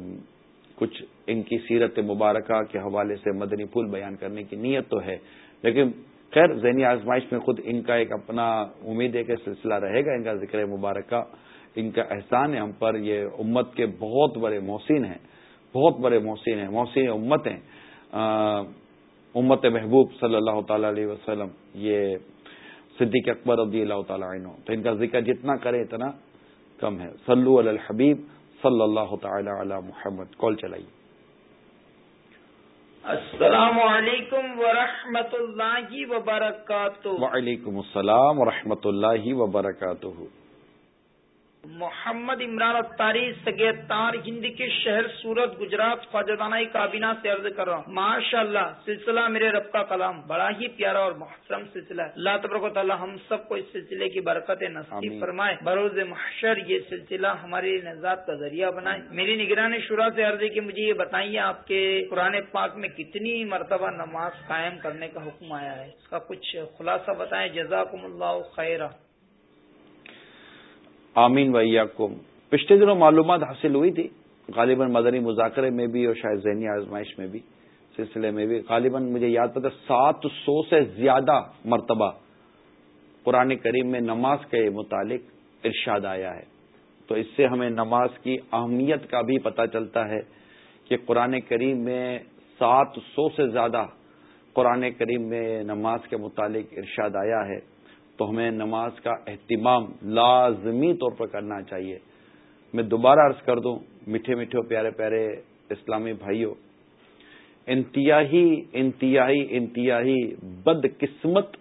کچھ ان کی سیرت مبارکہ کے حوالے سے مدنی پھول بیان کرنے کی نیت تو ہے۔ لیکن خیر، ذہنی آزمائش میں خود ان کا ایک اپنا امید ہے کہ سلسلہ رہے گا، ان کا ذکر مبارکہ۔ ان کا احسان ہے ہم پر یہ امت کے بہت بڑے محسن ہیں بہت بڑے محسن ہیں محسن امت ہیں۔ امت محبوب صلی اللہ تعالی علیہ وسلم یہ صدیق اکبر رضی اللہ تعالیٰ عنہ۔ تو ان کا ذکر جتنا کرے اتنا کم ہے۔ صلو علی الحبیب صلی اللہ تعالی علی محمد۔ کال چلائیے۔ السلام علیکم ورحمۃ اللہ وبرکاتہ۔ وعلیکم السلام ورحمۃ اللہ وبرکاتہ۔ محمد عمران اتاری سگیتار ہندی کے شہر سورت گجرات خواجہ کابینہ سے عرض کر رہا ہوں۔ ماشاء اللہ سلسلہ میرے رب کا کلام بڑا ہی پیارا اور محترم سلسلہ ہے۔ اللہ تبرک تعالیٰ ہم سب کو اس سلسلے کی برکت نصیب فرمائے۔ بروز محشر یہ سلسلہ ہمارے نژاد کا ذریعہ بنائے۔ میری نگران شورا سے عرض ہے کہ مجھے یہ بتائیے آپ کے قرآن پاک میں کتنی مرتبہ نماز قائم کرنے کا حکم آیا ہے؟ اس کا کچھ خلاصہ بتائیں۔ جزاکم اللہ خیرہ آمین بھیا کو پچھلے دنوں معلومات حاصل ہوئی تھی، غالباً مدنی مذاکرے میں بھی اور شاید ذہنی آزمائش میں بھی، سلسلے میں بھی، غالباً مجھے یاد پتا سات سو سے زیادہ مرتبہ قرآن کریم میں نماز کے متعلق ارشاد آیا ہے۔ تو اس سے ہمیں نماز کی اہمیت کا بھی پتہ چلتا ہے کہ قرآن کریم میں سات سو سے زیادہ قرآن کریم میں نماز کے متعلق ارشاد آیا ہے۔ تو ہمیں نماز کا اہتمام لازمی طور پر کرنا چاہیے۔ میں دوبارہ عرض کر دوں، میٹھے میٹھے پیارے پیارے اسلامی بھائیوں، انتہائی انتہائی انتہائی بد قسمت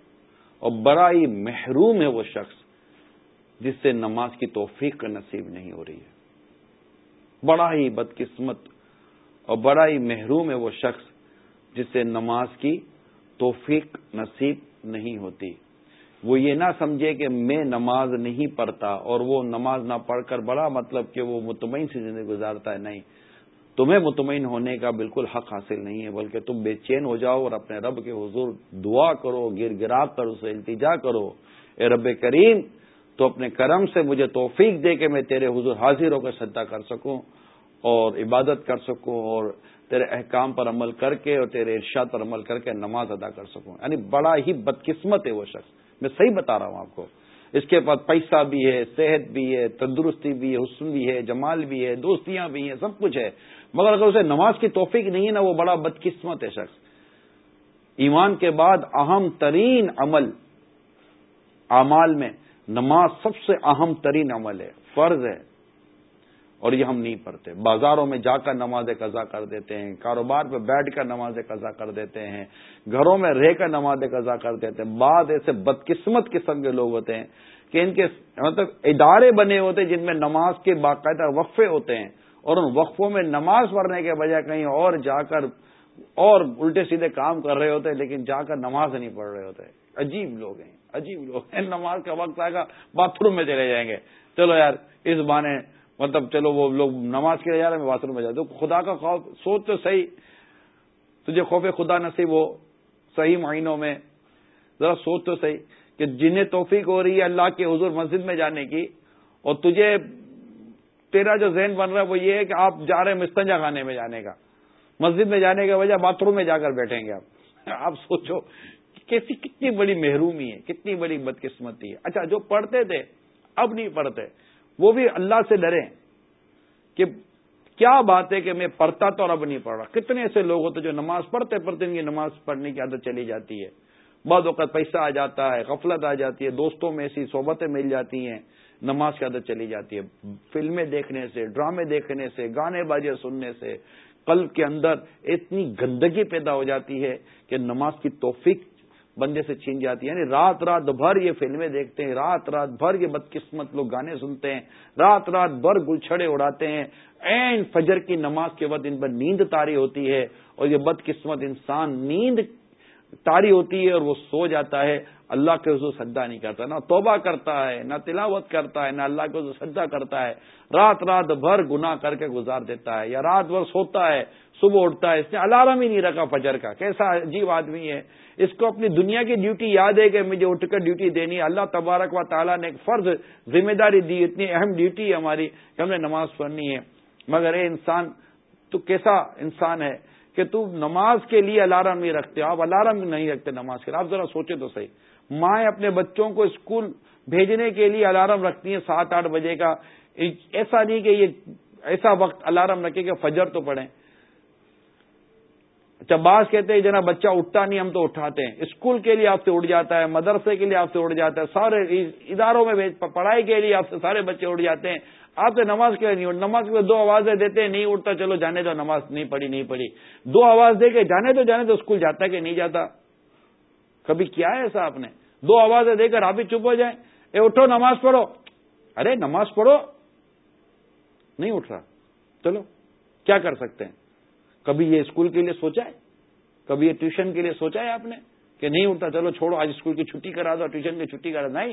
اور بڑا ہی محروم ہے وہ شخص جس سے نماز کی توفیق نصیب نہیں ہو رہی ہے۔ بڑا ہی بد قسمت اور بڑا ہی محروم ہے وہ شخص جس سے نماز کی توفیق نصیب نہیں ہوتی۔ وہ یہ نہ سمجھے کہ میں نماز نہیں پڑھتا اور وہ نماز نہ پڑھ کر بڑا مطلب کہ وہ مطمئن سی زندگی گزارتا ہے، نہیں۔ تمہیں مطمئن ہونے کا بالکل حق حاصل نہیں ہے، بلکہ تم بے چین ہو جاؤ اور اپنے رب کے حضور دعا کرو گر گرا کر اسے التجا کرو۔ اے رب کریم، تو اپنے کرم سے مجھے توفیق دے کہ میں تیرے حضور حاضر ہو کر سدا کر سکوں اور عبادت کر سکوں اور تیرے احکام پر عمل کر کے اور تیرے ارشاد پر عمل کر کے نماز ادا کر سکوں۔ یعنی بڑا ہی بدقسمت ہے وہ شخص۔ میں صحیح بتا رہا ہوں آپ کو۔ اس کے پاس پیسہ بھی ہے، صحت بھی ہے، تندرستی بھی ہے، حسن بھی ہے، جمال بھی ہے، دوستیاں بھی ہیں، سب کچھ ہے۔ مگر اگر اسے نماز کی توفیق نہیں ہے نا، وہ بڑا بدقسمت ہے شخص۔ ایمان کے بعد اہم ترین عمل، اعمال میں نماز سب سے اہم ترین عمل ہے۔ فرض ہے۔ اور یہ ہم نہیں پڑھتے۔ بازاروں میں جا کر نماز قضا کر دیتے ہیں، کاروبار پہ بیٹھ کر نماز قضا کر دیتے ہیں، گھروں میں رہ کر نماز قضا کر دیتے ہیں۔ بعد ایسے بدقسمت قسم کے لوگ ہوتے ہیں کہ ان کے مطلب ادارے بنے ہوتے ہیں جن میں نماز کے باقاعدہ وقفے ہوتے ہیں اور ان وقفوں میں نماز پڑھنے کے بجائے کہیں اور جا کر اور الٹے سیدھے کام کر رہے ہوتے ہیں، لیکن جا کر نماز نہیں پڑھ رہے ہوتے۔ عجیب لوگ ہیں، عجیب لوگ ہیں۔ نماز کا وقت آئے گا، باتھ روم میں چلے جائیں گے۔ چلو یار، اس بانے مطلب چلو وہ لوگ نماز کے لیے جا رہے ہیں باتھ روم میں جاتے خدا کا خوف، سوچ تو صحیح۔ تجھے خوف خدا نصیب ہو، صحیح مہینوں میں۔ ذرا سوچ تو صحیح کہ جنہیں توفیق ہو رہی ہے اللہ کے حضور مسجد میں جانے کی، اور تجھے تیرا جو ذہن بن رہا ہے وہ یہ ہے کہ آپ جا رہے ہیں مستنجا خانے میں جانے کا۔ مسجد میں جانے کے وجہ باتھ روم میں جا کر بیٹھیں گے آپ۔ آپ سوچو، کیسی کتنی بڑی محرومی ہے، کتنی بڑی بدقسمتی ہے۔ اچھا جو پڑھتے تھے، اب نہیں پڑھتے۔ وہ بھی اللہ سے ڈرے کہ کیا بات ہے کہ میں پڑھتا تو اور اب نہیں پڑھ رہا۔ کتنے ایسے لوگ ہوتے جو نماز پڑھتے پڑھتے ان کی نماز پڑھنے کی عادت چلی جاتی ہے۔ بعض اوقات پیسہ آ جاتا ہے، غفلت آ جاتی ہے، دوستوں میں ایسی صحبتیں مل جاتی ہیں، نماز کی عادت چلی جاتی ہے۔ فلمیں دیکھنے سے، ڈرامے دیکھنے سے، گانے بازے سننے سے، قلب کے اندر اتنی گندگی پیدا ہو جاتی ہے کہ نماز کی توفیق بندے سے چھین جاتی ہے یعنی رات رات بھر یہ فلمیں دیکھتے ہیں، رات رات بھر یہ بدقسمت لوگ گانے سنتے ہیں، رات رات بھر گلچھڑے اڑاتے ہیں۔ این فجر کی نماز کے وقت ان پر نیند تاری ہوتی ہے اور یہ بدقسمت انسان نیند تاری ہوتی ہے اور وہ سو جاتا ہے۔ اللہ کے حضور سجدہ نہیں کرتا، نہ توبہ کرتا ہے، نہ تلاوت کرتا ہے، نہ اللہ کے حضور سجدہ کرتا ہے۔ رات رات بھر گنا کر کے گزار دیتا ہے یا رات بھر سوتا ہے، صبح اٹھتا ہے، اس نے الارم ہی نہیں رکھا فجر کا۔ کیسا عجیب آدمی ہے۔ اس کو اپنی دنیا کی ڈیوٹی یاد ہے کہ مجھے اٹھ کر ڈیوٹی دینی ہے۔ اللہ تبارک و تعالیٰ نے ایک فرض ذمہ داری دی، اتنی اہم ڈیوٹی ہے ہماری کہ ہم نے نماز پڑھنی ہے۔ مگر اے انسان، تو کیسا انسان ہے؟ کہ تو نماز کے لیے الارم نہیں رکھتے، آپ الارم نہیں رکھتے نماز کے لیے۔ آپ ذرا سوچے تو صحیح۔ مائیں اپنے بچوں کو اسکول بھیجنے کے لیے الارم رکھتی ہیں سات آٹھ بجے کا۔ ایسا نہیں کہ یہ ایسا وقت الارم رکھے کہ فجر تو پڑھیں۔ اچھا، بعض کہتے ہیں جناب بچہ اٹھتا نہیں، ہم تو اٹھاتے ہیں۔ اسکول کے لیے آپ سے اٹھ جاتا ہے، مدرسے کے لیے آپ سے اٹھ جاتا ہے، سارے اداروں میں پڑھائی کے لیے آپ سے سارے بچے اٹھ جاتے ہیں۔ آپ سے نماز کے لیے نہیں اٹھ نماز کے دو آوازیں دیتے ہیں، نہیں اٹھتا چلو جانے دو، نماز نہیں پڑھی نہیں پڑھی۔ دو آواز دے کے جانے تو جانے تو اسکول جاتا کہ نہیں جاتا؟ کبھی کیا ہے ایسا آپ نے؟ دو آوازیں دے کر آپ ہی چپ ہو جائیں۔ اے، اٹھو، نماز پڑھو۔ ارے، نماز پڑھو۔ نہیں اٹھ رہا۔ چلو، کیا کر سکتے ہیں؟ کبھی یہ اسکول کے لیے سوچا ہے؟ کبھی یہ ٹیوشن کے لیے سوچا ہے آپ نے کہ نہیں اٹھتا چلو چھوڑو، آج اسکول کی چھٹی کرا دو، ٹیوشن کی چھٹی کرا نہیں،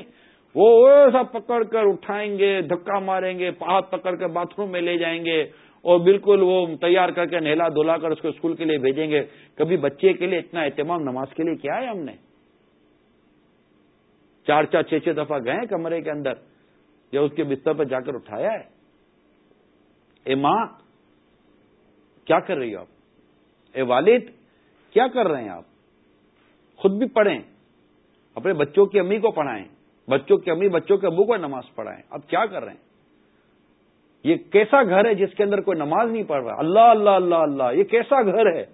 وہ سب پکڑ کر اٹھائیں گے، دھکا ماریں گے، ہاتھ پکڑ کر باتھ روم میں لے جائیں گے اور بالکل وہ تیار کر کے نہلا دھلا کر اس کو اسکول کے لیے بھیجیں گے۔ کبھی بچے کے لیے اتنا اہتمام نماز کے لیے کیا ہے ہم نے؟ چار چار چھ چھ دفعہ گئے کمرے کے اندر یا اس کے بستر پر جا کر اٹھایا ہے۔ اے ماں کیا کر رہی ہو آپ؟ اے والد، کیا کر رہے ہیں آپ؟ خود بھی پڑھیں، اپنے بچوں کی امی کو پڑھائیں، بچوں کی امی، بچوں کے ابو کو نماز پڑھائیں۔ اب کیا کر رہے ہیں؟ یہ کیسا گھر ہے جس کے اندر کوئی نماز نہیں پڑھ رہا؟ اللہ اللہ اللہ اللہ، یہ کیسا گھر ہے؟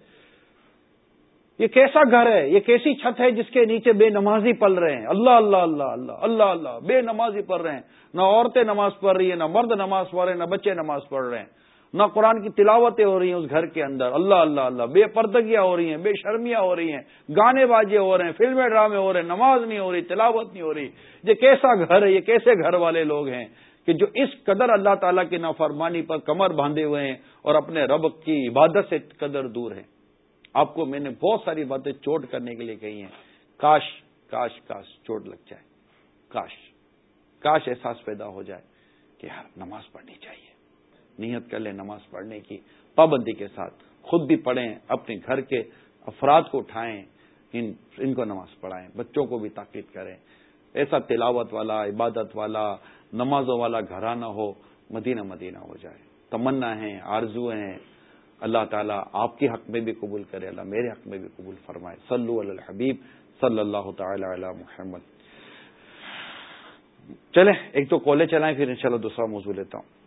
یہ کیسا گھر ہے؟ یہ کیسی چھت ہے جس کے نیچے بے نمازی پل رہے ہیں؟ اللہ اللہ اللہ اللہ اللہ اللہ، بے نمازی پڑھ رہے ہیں۔ نہ عورتیں نماز پڑھ رہی ہیں، نہ مرد نماز پڑھ رہے ہیں، نہ بچے نماز پڑھ رہے ہیں۔ نہ قرآن کی تلاوتیں ہو رہی ہیں اس گھر کے اندر۔ اللہ اللہ اللہ۔ بے پردگیاں ہو رہی ہیں، بے شرمیاں ہو رہی ہیں۔ گانے بازے ہو رہے ہیں، فلمیں، ڈرامے ہو رہے ہیں، نماز نہیں ہو رہی، تلاوت نہیں ہو رہی۔ یہ کیسا گھر ہے؟ یہ کیسے گھر والے لوگ ہیں کہ جو اس قدر اللہ تعالیٰ کی نافرمانی پر کمر باندھے ہوئے ہیں اور اپنے رب کی عبادت سے قدر دور ہیں۔ آپ کو میں نے بہت ساری باتیں چوٹ کرنے کے لیے کہی ہیں۔ کاش کاش کاش چوٹ لگ جائے۔ کاش کاش احساس پیدا ہو جائے کہ یار نماز پڑھنی چاہیے۔ نیت کر لیں نماز پڑھنے کی، پابندی کے ساتھ خود بھی پڑھیں، اپنے گھر کے افراد کو اٹھائیں، ان ان کو نماز پڑھائیں، بچوں کو بھی تاکید کریں۔ ایسا تلاوت والا، عبادت والا، نمازوں والا گھرانہ ہو، مدینہ مدینہ ہو جائے۔ تمنا ہے آرزو ہیں۔ اللہ تعالیٰ آپ کے حق میں بھی قبول کرے، اللہ میرے حق میں بھی قبول فرمائے۔ صلو علی الحبیب صلی اللہ تعالی علی محمد۔ چلیں، ایک تو کالے چلائیں، پھر انشاءاللہ دوسرا موضوع لیتا ہوں۔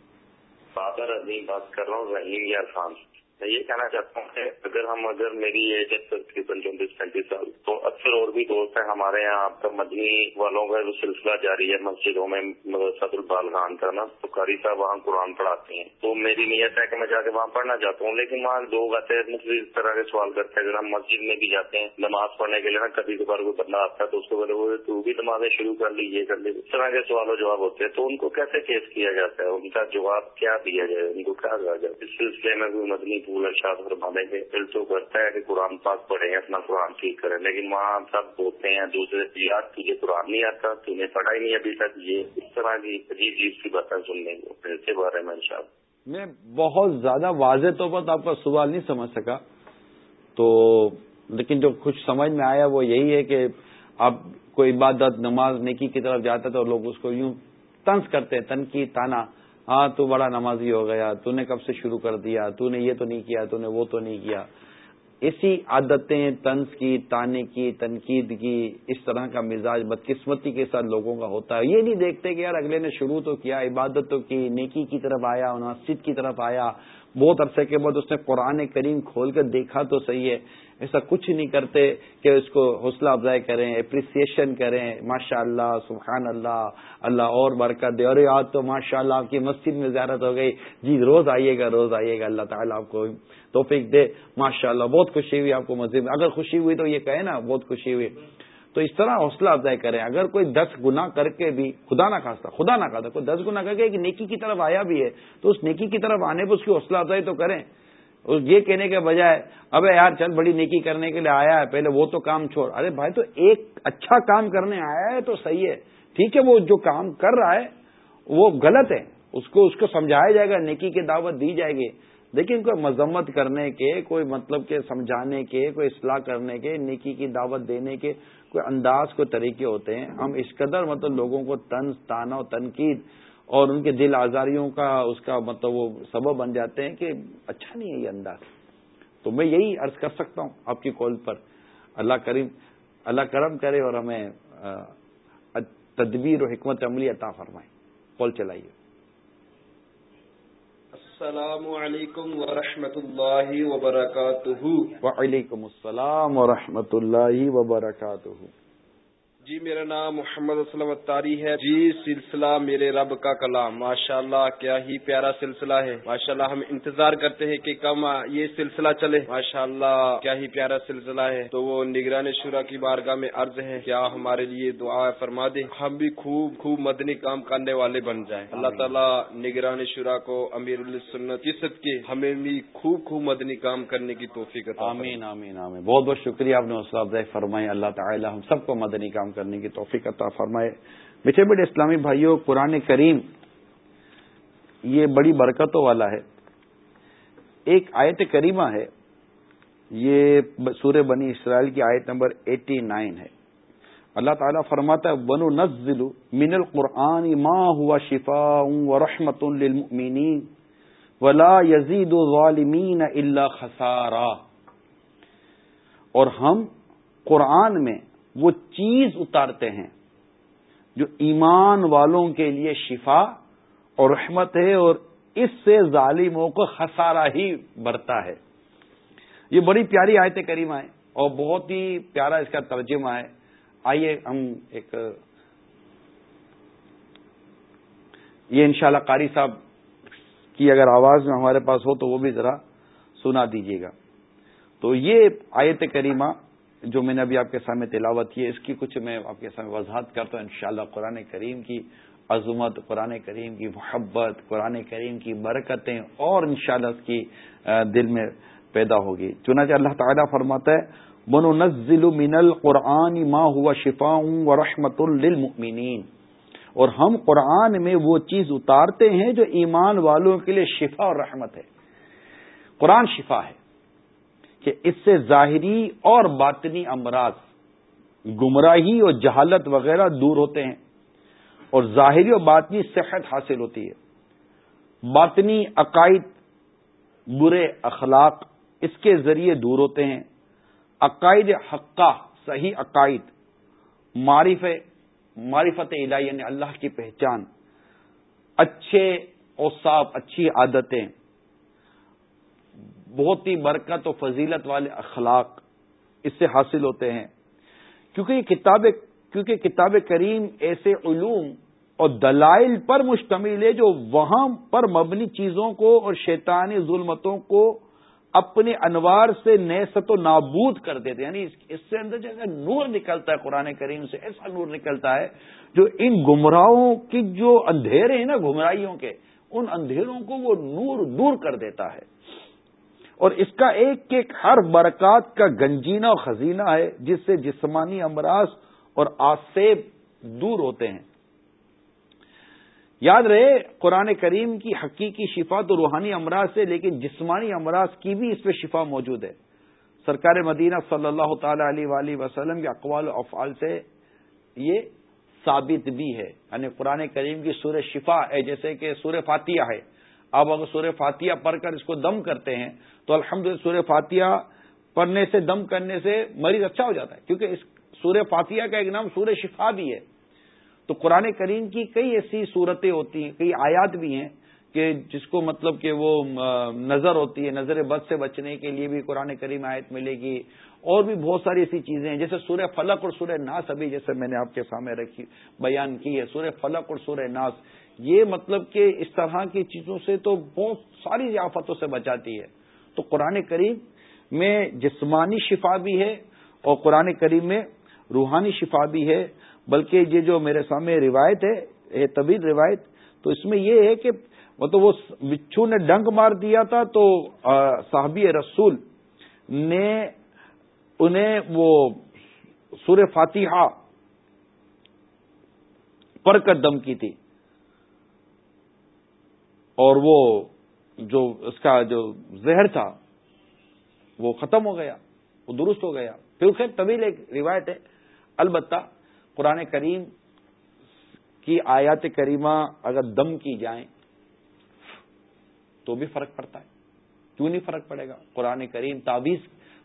بابر عظیم بات کر رہا ہوں رحیم یا خان۔ میں یہ کہنا چاہتا ہوں کہ اگر ہم، اگر میری ایج ہے تقریباً چونتیس پینتیس سال تو اکثر اور بھی دوست ہیں ہمارے یہاں آپ کا مدنی والوں کا جو سلسلہ جاری ہے مسجدوں میں، مدرسۃ البال خان کا، نا تو قاری صاحب وہاں قرآن پڑھاتے ہیں۔ تو میری نیت ہے کہ میں جا کے وہاں پڑھنا چاہتا ہوں، لیکن وہاں لوگ آتے ہیں، مختلف اس طرح کے سوال کرتے ہیں۔ اگر ہم مسجد میں بھی جاتے ہیں، نماز پڑھنے کے لیے، نا، کبھی کبھار کوئی بندہ آتا ہے تو اس کو بولے، وہ تو بھی نمازیں شروع کر لی، یہ کر لی، اس طرح کے سوال و جواب ہوتے ہیں۔ تو ان کو کیسے کیس کیا جاتا ہے؟ ان کا جواب کیا دیا جائے؟ ان کو کیا کہا جائے؟ اس سلسلے میں بھی مدنی پور ارشاد کے دل تو کرتا ہے کہ قرآن پاک پڑھیں، اپنا قرآن ٹھیک کریں، لیکن وہاں سب بولتے ہیں، دوسرے یاد تجھے قرآن نہیں آتا تھی نے پڑھا ہی نہیں ابھی تک، یہ اس طرح کی عجیب عجیب سی باتیں سننے کو اس کے بارے میں شاید میں بہت زیادہ واضح طور پر آپ کا سوال نہیں سمجھ سکا، تو لیکن جو کچھ سمجھ میں آیا وہ یہی ہے کہ اب کوئی عبادت، نماز نیکی کی طرف جاتا تو لوگ اس کو یوں تنس کرتے ہیں، تنقید، تانا۔ ہاں تو بڑا نمازی ہو گیا، تو نے کب سے شروع کر دیا، تو نے یہ تو نہیں کیا، تو نے وہ تو نہیں کیا۔ اسی عادتیں، طنز کی، تانے کی، تنقید کی، اس طرح کا مزاج بدقسمتی کے ساتھ لوگوں کا ہوتا ہے۔ یہ نہیں دیکھتے کہ یار اگلے نے شروع تو کیا، عبادت تو کی، نیکی کی طرف آیا مسجد کی طرف آیا۔ بہت عرصے کے بعد اس نے قرآن کریم کھول کر دیکھا تو صحیح ہے۔ ایسا کچھ نہیں کرتے کہ اس کو حوصلہ افزائی کریں اپریسیشن کریں ماشاء اللہ سبحان اللہ اللہ اور برکت دے۔ اور آج تو ماشاء اللہ آپ کی مسجد میں زیارت ہو گئی۔ جی روز آئیے گا، روز آئیے گا، اللہ تعالیٰ آپ کو توفیق دے۔ ماشاء اللہ بہت خوشی ہوئی آپ کو مسجد میں۔ اگر خوشی ہوئی تو یہ کہے نا، بہت خوشی ہوئی۔ تو اس طرح حوصلہ افزائی کریں۔ اگر کوئی دس گنا کر کے بھی، خدا نہ خاصا خدا نہ خاصا کوئی دس گنا کر کے ایک نیکی کی طرف آیا بھی ہے، تو اس نیکی کی طرف آنے پہ اس کی حوصلہ افزائی تو کریں۔ یہ کہنے کے بجائے، ابے یار چل بڑی نیکی کرنے کے لیے آیا ہے، پہلے وہ تو کام چھوڑ۔ ارے بھائی تو ایک اچھا کام کرنے آیا ہے تو صحیح ہے۔ ٹھیک ہے، وہ جو کام کر رہا ہے، وہ غلط ہے۔ اس کو اس کو سمجھایا جائے گا، نیکی کی دعوت دی جائے گی۔ لیکن کوئی مذمت کرنے کے، کوئی مطلب کہ سمجھانے کے، کوئی اصلاح کرنے کے، نیکی کی دعوت دینے کے کوئی انداز، کوئی طریقے ہوتے ہیں۔ ہم اس قدر مطلب لوگوں کو تنز، تانا و تنقید اور ان کے دل آزاریوں کا اس کا مطلب وہ سبب بن جاتے ہیں کہ اچھا نہیں ہے یہ انداز۔ تو میں یہی عرض کر سکتا ہوں آپ کی کال پر۔ اللہ کریم اللہ کرم کرے اور ہمیں تدبیر و حکمت عملی عطا فرمائے۔ کال چلائیے۔ السلام علیکم ورحمۃ اللہ وبرکاتہ۔ وعلیکم السلام ورحمۃ اللہ وبرکاتہ۔ جی میرا نام محمد اسلم اتاری ہے۔ جی سلسلہ میرے رب کا کلام۔ ماشاء اللہ کیا ہی پیارا سلسلہ ہے۔ ماشاء اللہ ہم انتظار کرتے ہیں کہ کم یہ سلسلہ چلے۔ ماشاء اللہ کیا ہی پیارا سلسلہ ہے۔ تو وہ نگران شورا کی بارگاہ میں عرض ہے کیا ہمارے لیے دعا فرما دے۔ ہم بھی خوب خوب مدنی کام کرنے والے بن جائیں۔ اللہ تعالیٰ نگران شورا کو امیر السنت سنت کے ہمیں بھی خوب خوب مدنی کام کرنے کی توفیق آمین آمین آمین۔ بہت بہت شکریہ آپ نے حوصلہ افزائی فرمائی۔ اللہ تعالیٰ ہم سب کو مدنی کام کرنے کی توفیق عطا فرمائے۔ میٹھے بڑے اسلامی بھائیوں قرآن کریم یہ بڑی برکتوں والا ہے۔ ایک آیت کریمہ ہے۔ یہ سورہ بنی اسرائیل کی آیت نمبر ایٹی نائن ہے۔ اللہ تعالیٰ فرماتا ہے بنو نزل من القرآن ما ہوا شفا رحمت للمؤمنین ولا یزید الظالمین الا خسارا۔ اور ہم قرآن میں وہ چیز اتارتے ہیں جو ایمان والوں کے لیے شفا اور رحمت ہے اور اس سے ظالموں کو خسارہ ہی برتا ہے۔ یہ بڑی پیاری آیت کریمہ ہے اور بہت ہی پیارا اس کا ترجمہ ہے۔ آئیے ہم ایک یہ انشاءاللہ قاری صاحب کی اگر آواز میں ہمارے پاس ہو تو وہ بھی ذرا سنا دیجیے گا۔ تو یہ آیت کریمہ جو میں نے ابھی آپ کے سامنے تلاوت کی ہے، اس کی کچھ میں آپ کے سامنے وضاحت کرتا ہوں، انشاءاللہ قرآن کریم کی عظمت، قرآن کریم کی محبت، قرآن کریم کی برکتیں اور انشاءاللہ اس کی دل میں پیدا ہوگی۔ چنانچہ اللہ تعالیٰ فرماتا ہے بن نزل من القرآن ما ہوا شفا و رحمت للمؤمنین اور ہم قرآن میں وہ چیز اتارتے ہیں جو ایمان والوں کے لیے شفا اور رحمت ہے۔ قرآن شفا ہے۔ کہ اس سے ظاہری اور باطنی امراض گمراہی اور جہالت وغیرہ دور ہوتے ہیں اور ظاہری اور باطنی صحت حاصل ہوتی ہے۔ باطنی عقائد برے اخلاق اس کے ذریعے دور ہوتے ہیں۔ عقائد حقہ، صحیح عقائد معرف معرفت الہی یعنی اللہ کی پہچان، اچھے اوصاف، اچھی عادتیں۔ بہت ہی برکت و فضیلت والے اخلاق اس سے حاصل ہوتے ہیں۔ کیونکہ یہ کتاب، کیونکہ کتاب کریم ایسے علوم اور دلائل پر مشتمل ہے جو وہاں پر مبنی چیزوں کو اور شیطانی ظلمتوں کو اپنے انوار سے نئے ست و نابود کر دیتے یعنی اس سے اندر جو نور نکلتا ہے قرآن کریم سے، ایسا نور نکلتا ہے جو ان گمراہوں کی جو اندھیرے ہیں نا، گمراہیوں کے، ان اندھیروں کو وہ نور دور کر دیتا ہے۔ اور اس کا ایک ایک ہر برکات کا گنجینہ اور خزینہ ہے، جس سے جسمانی امراض اور آسیب دور ہوتے ہیں۔ یاد رہے، قرآن کریم کی حقیقی شفا تو روحانی امراض سے، لیکن جسمانی امراض کی بھی اس پہ شفا موجود ہے۔ سرکار مدینہ صلی اللہ تعالی علیہ وآلہ وسلم کے اقوال و افعال سے یہ ثابت بھی ہے۔ یعنی قرآن کریم کی سورہ شفا ہے، جیسے کہ سورہ فاتحہ ہے۔ اب اگر سورہ فاتحہ پڑھ کر اس کو دم کرتے ہیں، تو الحمد للہ سورہ فاتحہ پڑھنے سے، دم کرنے سے مریض اچھا ہو جاتا ہے۔ کیونکہ اس سورہ فاتحہ کا ایک نام سورہ شفا بھی ہے۔ تو قرآن کریم کی کئی ایسی صورتیں ہوتی ہیں، کئی آیات بھی ہیں کہ جس کو مطلب کہ وہ نظر ہوتی ہے، نظر بد سے بچنے کے لیے بھی قرآن کریم آیت ملے گی۔ اور بھی بہت ساری ایسی چیزیں ہیں، جیسے سورہ فلق اور سورہ ناس ابھی جیسے میں نے آپ کے سامنے رکھی، بیان کی ہے۔ سورہ فلق اور سورہ ناس یہ مطلب کہ اس طرح کی چیزوں سے تو بہت ساری ضیافتوں سے بچاتی ہے۔ تو قرآن کریم میں جسمانی شفا بھی ہے اور قرآن کریم میں روحانی شفا بھی ہے۔ بلکہ یہ جو میرے سامنے روایت ہے طویل روایت، تو اس میں یہ ہے کہ مطلب وہ بچھو نے ڈنک مار دیا تھا تو صحابی رسول نے انہیں وہ سور فاتحہ پر کر دم کی تھی۔ اور وہ جو اس کا جو زہر تھا، وہ ختم ہو گیا، وہ درست ہو گیا۔ پھر خیر طویل ایک روایت ہے، البتہ قرآن کریم کی آیات کریمہ اگر دم کی جائیں تو بھی فرق پڑتا ہے۔ کیوں نہیں فرق پڑے گا؟ قرآن کریم تعویذ،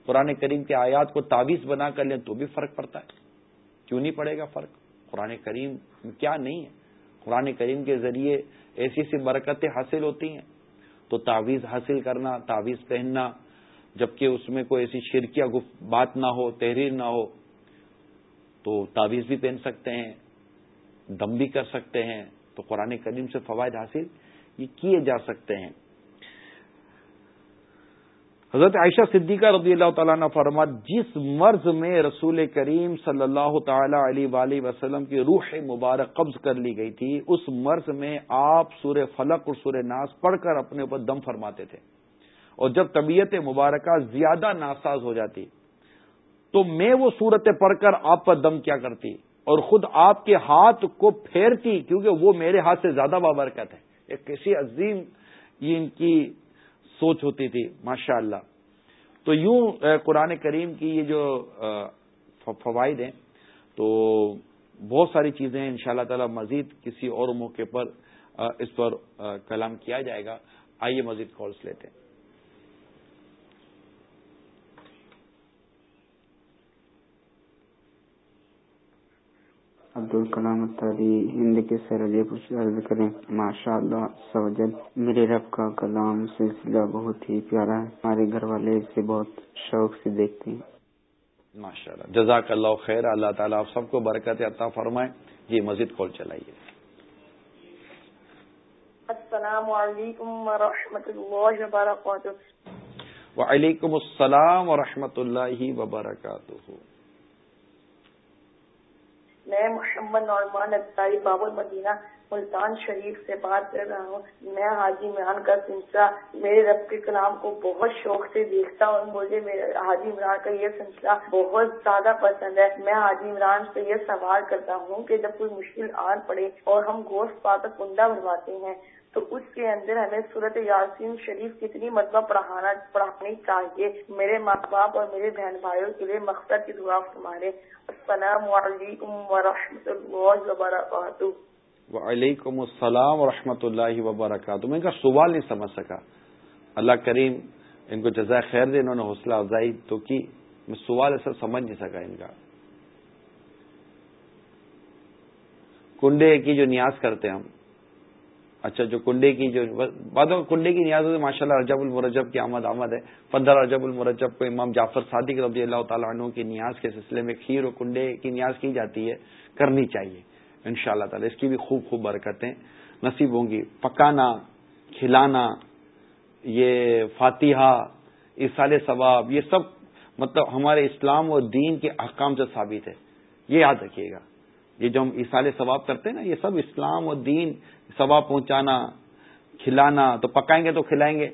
قرآن کریم کے آیات کو تعویذ بنا کر لیں تو بھی فرق پڑتا ہے۔ کیوں نہیں پڑے گا فرق؟ قرآن کریم کیا نہیں ہے۔ قرآن کریم کے ذریعے ایسی ایسی برکتیں حاصل ہوتی ہیں۔ تو تعویذ حاصل کرنا، تعویذ پہننا، جبکہ اس میں کوئی ایسی شرکیہ بات نہ ہو، تحریر نہ ہو، تو تعویذ بھی پہن سکتے ہیں، دم بھی کر سکتے ہیں۔ تو قرآن کریم سے فوائد حاصل یہ کیے جا سکتے ہیں۔ حضرت عائشہ صدیقہ رضی اللہ تعالیٰ نے فرما جس مرض میں رسول کریم صلی اللہ تعالی علیہ وآلہ وسلم کی روح مبارک قبض کر لی گئی تھی، اس مرض میں آپ سور فلق اور سور ناس پڑھ کر اپنے اوپر دم فرماتے تھے۔ اور جب طبیعت مبارکہ زیادہ ناساز ہو جاتی، تو میں وہ صورتیں پڑھ کر آپ پر دم کیا کرتی اور خود آپ کے ہاتھ کو پھیرتی، کیونکہ وہ میرے ہاتھ سے زیادہ بابرکت ہے۔ ایک کسی عظیم یہ ان کی سوچ ہوتی تھی ماشاء اللہ تو یوں قرآن کریم کی یہ جو فوائد ہیں، تو بہت ساری چیزیں ان شاء اللہ تعالی مزید کسی اور موقع پر اس پر کلام کیا جائے گا۔ آئیے مزید کالس لیتے ہیں۔ عبدالکلام تاری ہند کے سرجے پور عرض کریں ماشاء اللہ سوجل میرے رب کا کلام سلسلہ بہت ہی پیارا ہے۔ ہمارے گھر والے اسے بہت شوق سے دیکھتے ہیں۔ ماشاء اللہ جزاک اللہ خیر اللہ تعالیٰ آپ سب کو برکت عطا فرمائے۔ جی مزید کال چلائیے۔ السلام علیکم ورحمۃ اللہ وبرکاتہ۔ وعلیکم السلام ورحمۃ اللہ وبرکاتہ۔ میں محمد نعمان اختاری باب المدینہ ملتان شریف سے بات کر رہا ہوں۔ میں حاجی عمران کا سلسلہ، میرے رب کے کلام کو بہت شوق سے دیکھتا ہوں مجھے حاجی عمران کا یہ سلسلہ بہت زیادہ پسند ہے۔ میں حاجی عمران سے یہ سوال کرتا ہوں کہ جب کوئی مشکل آن پڑے اور ہم گوشت پا کر کنڈا بنواتے ہیں، تو اس کے اندر ہمیں صورت یاسین شریف کتنی مرتبہ پڑھانا، پڑھانی چاہیے۔ میرے ماں باپ اور میرے بہن بھائیوں کے لیے مقصد کی دعا تمہارے السلام علیکم ورحمۃ اللہ وبرکاتہ۔ وعلیکم السلام ورحمۃ اللہ وبرکاتہ۔ میں ان کا سوال نہیں سمجھ سکا۔ اللہ کریم ان کو جزائے خیر دے، انہوں نے حوصلہ افزائی تو کی۔ میں سوال ایسا سمجھ نہیں سکا ان کا۔ کنڈے کی جو نیاز کرتے ہیں ہم۔ اچھا جو کنڈے کی جو بعدوں کنڈے کی نیاز ہوتی ہے ماشاء اللہ رجب المرجب کی آمد آمد ہے۔ پندرہ رجب المرجب کو امام جعفر صادق رضی اللہ تعالیٰ عنہ کی نیاز کے سلسلے میں کھیر و کنڈے کی نیاز کی جاتی ہے۔ کرنی چاہیے۔ ان شاء اللہ تعالی، اس کی بھی خوب خوب برکتیں۔ نصیب ہوں گی۔ پکانا، کھلانا، یہ فاتحہ، اصال ثواب، یہ سب مطلب ہمارے اسلام اور دین کے احکام سے ثابت ہے۔ یہ یاد رکھیے گا۔ یہ جو ہم اصال ثواب کرتے ہیں نا، یہ سب اسلام اور دین ثواب پہنچانا، کھلانا، تو پکائیں گے تو کھلائیں گے۔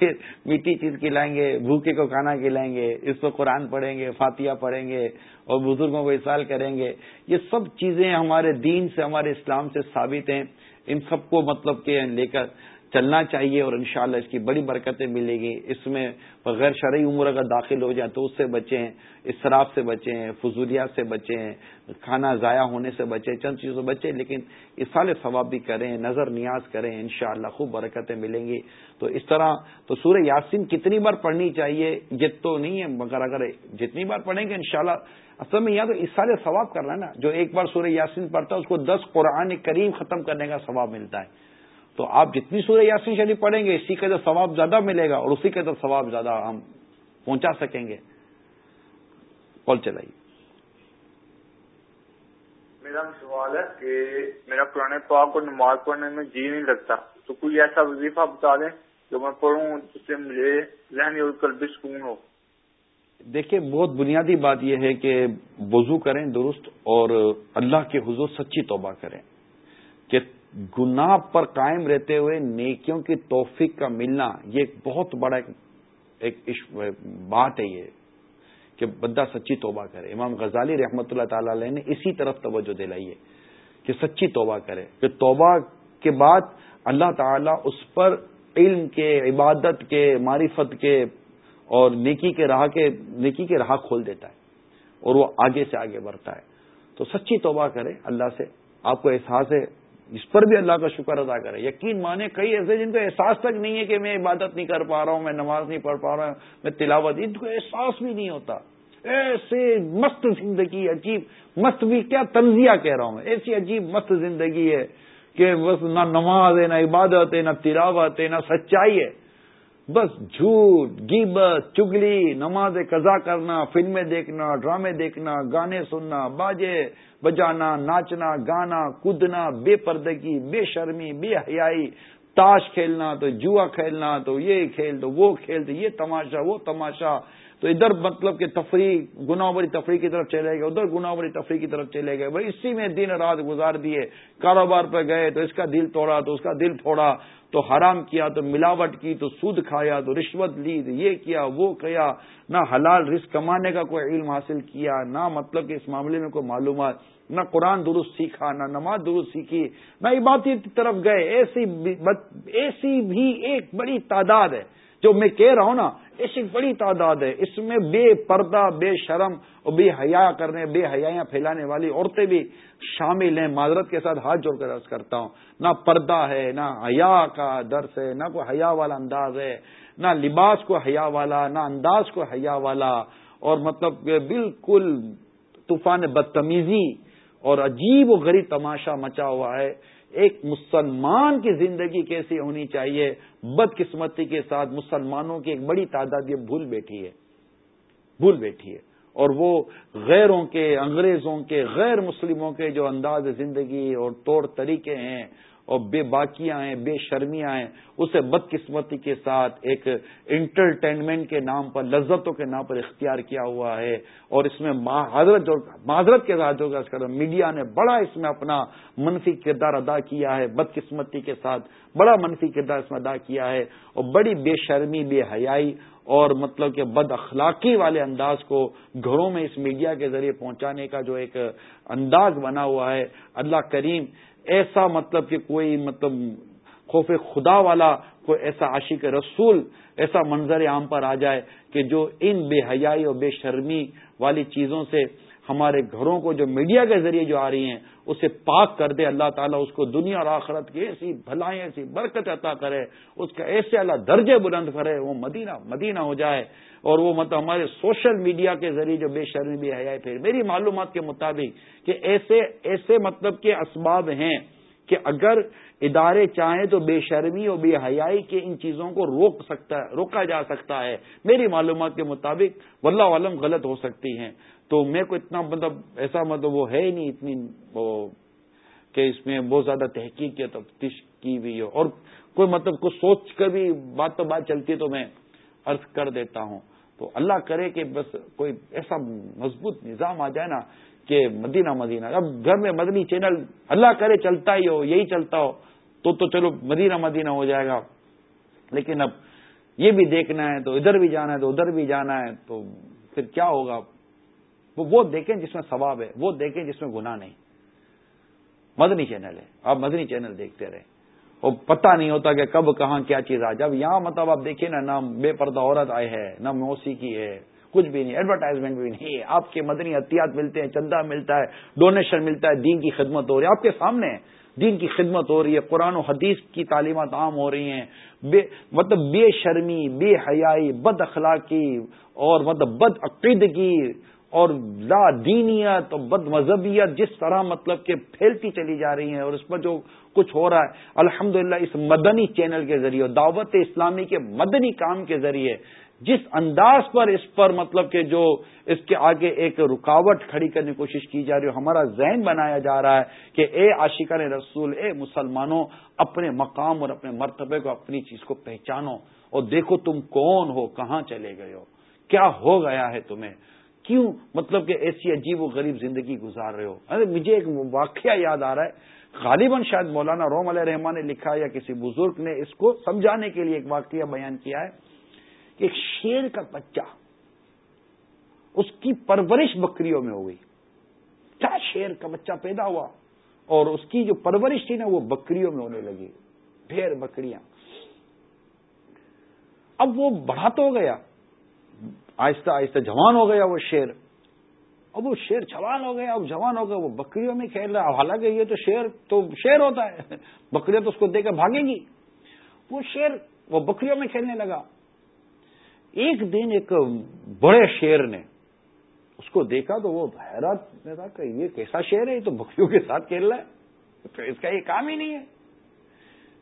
پھر میٹھی چیز کھلائیں گے، بھوکے کو کھانا کھلائیں گے، اس کو قرآن پڑھیں گے، فاتحہ پڑھیں گے اور بزرگوں کو اصال کریں گے۔ یہ سب چیزیں ہمارے دین سے، ہمارے اسلام سے ثابت ہیں۔ ان سب کو مطلب کہ لے کر چلنا چاہیے اور انشاءاللہ اس کی بڑی برکتیں ملے گی۔ اس میں غیر شرعی عمر اگر داخل ہو جائیں تو اس سے بچیں، اسراف سے بچیں، فضولیات سے بچیں، کھانا ضائع ہونے سے بچیں، چند چیزوں سے بچیں، لیکن اس سال ثواب بھی کریں، نظر نیاز کریں، انشاءاللہ خوب برکتیں ملیں گی۔ تو اس طرح تو سورہ یاسین کتنی بار پڑھنی چاہیے؟ یہ تو نہیں ہے، مگر اگر جتنی بار پڑھیں گے انشاءاللہ اصل میں یہاں تو اس سال ثواب کرنا ہے نا۔ جو ایک بار سورہ یاسین پڑھتا ہے، اس کو دس قرآن کریم ختم کرنے کا ثواب ملتا ہے۔ تو آپ جتنی سورہ یاسین شریف پڑھیں گے اسی کا جو ثواب زیادہ ملے گا اور اسی کا جو ثواب زیادہ ہم پہنچا سکیں گے۔ کال چلائیے۔ میرا سوال ہے کہ میرا پرانے پاک کو نماز پڑھنے میں جی نہیں لگتا۔ تو کوئی ایسا وظیفہ بتا دیں جو میں پڑھوں اس سے مجھے ذہنی اور قلبی سکون ہو۔ دیکھیے بہت بنیادی بات یہ ہے کہ وضو کریں درست اور اللہ کے حضور سچی توبہ کریں۔ کہ گناہ پر قائم رہتے ہوئے نیکیوں کی توفیق کا ملنا، یہ ایک بہت بڑا ایک بات ہے یہ، کہ بندہ سچی توبہ کرے۔ امام غزالی رحمۃ اللہ تعالی علیہ نے اسی طرف توجہ دلائی ہے کہ سچی توبہ کرے، کہ توبہ کے بعد اللہ تعالی اس پر علم کے، عبادت کے، معرفت کے اور نیکی کے راہ کے، نیکی کے راہ کھول دیتا ہے اور وہ آگے سے آگے بڑھتا ہے۔ تو سچی توبہ کرے اللہ سے، آپ کو احساس ہے اس پر بھی اللہ کا شکر ادا کرے۔ یقین مانے کئی ایسے جن کو احساس تک نہیں ہے کہ میں عبادت نہیں کر پا رہا ہوں، میں نماز نہیں پڑھ پا رہا ہوں، میں تلاوت ان کو احساس بھی نہیں ہوتا۔ ایسے مست زندگی، عجیب مست بھی کیا تنزیہ کہہ رہا ہوں میں۔ ایسی عجیب مست زندگی ہے کہ بس نہ نماز ہے، نہ عبادت ہے، نہ تلاوت ہے، نہ سچائی ہے۔ بس جھوٹ گیبت چگلی، نماز قضا کرنا، فلمیں دیکھنا، ڈرامے دیکھنا، گانے سننا، باجے بجانا، ناچنا، گانا، کودنا، بے پردگی، بے شرمی، بے حیائی، تاش کھیلنا تو جوا کھیلنا تو یہ کھیل تو وہ کھیل تو یہ تماشا، وہ تماشا۔ تو ادھر مطلب کہ تفریح گنا بری تفریح کی طرف چلے گئے، ادھر گنا بری تفریح کی طرف چلے گئے۔ بھائی اسی میں دن رات گزار دیے، کاروبار پہ گئے تو اس کا دل توڑا، تو اس کا دل تھوڑا تو حرام کیا، تو ملاوٹ کی، تو سود کھایا، تو رشوت لی، تو یہ کیا، وہ کیا، نہ حلال رزق کمانے کا کوئی علم حاصل کیا، نہ مطلب کہ اس معاملے میں کوئی معلومات، نہ قرآن درست سیکھا، نہ نماز درست سیکھی، نہ عبادت کی طرف گئے، ایسی ایسی بھی ایک بڑی تعداد ہے۔ جو میں کہہ رہا ہوں نا ایسی بڑی تعداد ہے۔ اس میں بے پردہ، بے شرم اور بے حیا کرنے، بے حیاں پھیلانے والی عورتیں بھی شامل ہیں۔ معذرت کے ساتھ ہاتھ جوڑ کر عرض کرتا ہوں، نہ پردہ ہے، نہ حیا کا درس ہے، نہ کوئی حیا والا انداز ہے، نہ لباس کو حیا والا، نہ انداز کو حیا والا۔ اور مطلب بالکل طوفان بدتمیزی اور عجیب و غریب تماشا مچا ہوا ہے۔ ایک مسلمان کی زندگی کیسی ہونی چاہیے؟ بدقسمتی کے ساتھ مسلمانوں کی ایک بڑی تعداد یہ بھول بیٹھی ہے۔ بھول بیٹھی ہے۔ اور وہ غیروں کے، انگریزوں کے، غیر مسلموں کے جو انداز زندگی اور طور طریقے ہیں اور بے باکیاں ہیں، بے شرمیاں ہیں، اسے بدقسمتی کے ساتھ ایک انٹرٹینمنٹ کے نام پر، لذتوں کے نام پر اختیار کیا ہوا ہے۔ اور اس میں حضرت جو معذرت کے ساتھ جو میڈیا نے بڑا اس میں اپنا منفی کردار ادا کیا ہے، بدقسمتی کے ساتھ بڑا منفی کردار اس میں ادا کیا ہے۔ اور بڑی بے شرمی، بے حیائی اور مطلب کہ بد اخلاقی والے انداز کو گھروں میں اس میڈیا کے ذریعے پہنچانے کا جو ایک انداز بنا ہوا ہے۔ اللہ کریم ایسا مطلب کہ کوئی مطلب خوف خدا والا، کوئی ایسا عاشق رسول، ایسا منظر عام پر آ جائے کہ جو ان بے حیائی اور بے شرمی والی چیزوں سے ہمارے گھروں کو جو میڈیا کے ذریعے جو آ رہی ہیں، اسے پاک کر دے، اللہ تعالیٰ اس کو دنیا اور آخرت کی ایسی بھلائیں، ایسی برکت عطا کرے، اس کا ایسے اللہ درجے بلند کرے، وہ مدینہ مدینہ ہو جائے۔ اور وہ مطلب ہمارے سوشل میڈیا کے ذریعے جو بے شرمی بھی ہے پھر میری معلومات کے مطابق کہ ایسے ایسے مطلب کے اسباب ہیں۔ کہ اگر ادارے چاہیں تو بے شرمی اور بے حیائی کے ان چیزوں کو روک سکتا ہے، روکا جا سکتا ہے۔ میری معلومات کے مطابق واللہ عالم غلط ہو سکتی ہیں۔ تو میں کو اتنا مطلب ایسا مطلب وہ ہے ہی نہیں، اتنی وہ کہ اس میں بہت زیادہ تحقیق یا تفتیش کی ہوئی ہو۔ اور کوئی مطلب کچھ سوچ کر بھی بات تو بات چلتی تو میں ارض کر دیتا ہوں۔ تو اللہ کرے کہ بس کوئی ایسا مضبوط نظام آ جائے نا کہ مدینہ مدینہ، اب گھر میں مدنی چینل اللہ کرے چلتا ہی ہو، یہی چلتا ہو، تو تو چلو مدینہ مدینہ ہو جائے گا۔ لیکن اب یہ بھی دیکھنا ہے، تو ادھر بھی جانا ہے، تو ادھر بھی جانا ہے، تو پھر کیا ہوگا؟ وہ دیکھیں جس میں ثواب ہے، وہ دیکھیں جس میں گناہ نہیں۔ مدنی چینل ہے، آپ مدنی چینل دیکھتے رہے وہ پتہ نہیں ہوتا کہ کب، کہاں کیا چیز آ جب یہاں مطلب آپ دیکھیں نا، نہ بے پردہ عورت آئے ہے، نہ موسیقی ہے کچھ بھی نہیں ایڈورٹائزمنٹ بھی نہیں۔ آپ کے مدنی احتیاط ملتے ہیں، چندہ ملتا ہے ڈونیشن ملتا ہے، دین کی خدمت ہو رہی ہے۔ آپ کے سامنے دین کی خدمت ہو رہی ہے، قرآن و حدیث کی تعلیمات عام ہو رہی ہیں۔ بے مطلب بے شرمی، بے حیائی، بد اخلاقی اور مطلب بد عقیدگی اور لا دینیت اور بد مذہبیت جس طرح مطلب کہ پھیلتی چلی جا رہی ہیں اور اس پر جو کچھ ہو رہا ہے۔ الحمد اس مدنی چینل کے ذریعے دعوت اسلامی کے مدنی کام کے ذریعے جس انداز پر اس پر مطلب کہ جو اس کے آگے ایک رکاوٹ کھڑی کرنے کی کوشش کی جا رہی ہے، ہمارا ذہن بنایا جا رہا ہے کہ اے عاشقان رسول، اے مسلمانوں، اپنے مقام اور اپنے مرتبے کو، اپنی چیز کو پہچانو اور دیکھو تم کون ہو، کہاں چلے گئے ہو، کیا ہو گیا ہے تمہیں؟ کیوں مطلب کہ ایسی عجیب و غریب زندگی گزار رہے ہو؟ ارے، مجھے ایک واقعہ یاد آ رہا ہے۔ غالباً شاید مولانا روم علیہ رحمان نے لکھا یا کسی بزرگ نے اس کو سمجھانے کے لیے ایک واقعہ بیان کیا ہے۔ کہ ایک شیر کا بچہ اس کی پرورش بکریوں میں ہو گئی۔ کیا شیر کا بچہ پیدا ہوا؟ اور اس کی جو پرورش تھی نا، وہ بکریوں میں ہونے لگی۔ ڈھیر بکریاں۔ اب وہ بڑھا تو ہو گیا۔ آہستہ آہستہ جوان ہو گیا وہ شیر۔ اب وہ شیر جوان ہو گیا، اب جوان ہو گیا۔ وہ بکریوں میں کھیل رہا حالانکہ یہ تو شیر تو شیر ہوتا ہے۔ بکریاں تو اس کو دے کر بھاگیں گی۔ وہ شیر وہ بکریوں میں کھیلنے لگا۔ ایک دن ایک بڑے شیر نے اس کو دیکھا تو وہ حیرت میں تھا کہ یہ کیسا شیر ہے؟ یہ تو بکریوں کے ساتھ کھیل رہا ہے۔ تو اس کا یہ کام ہی نہیں ہے۔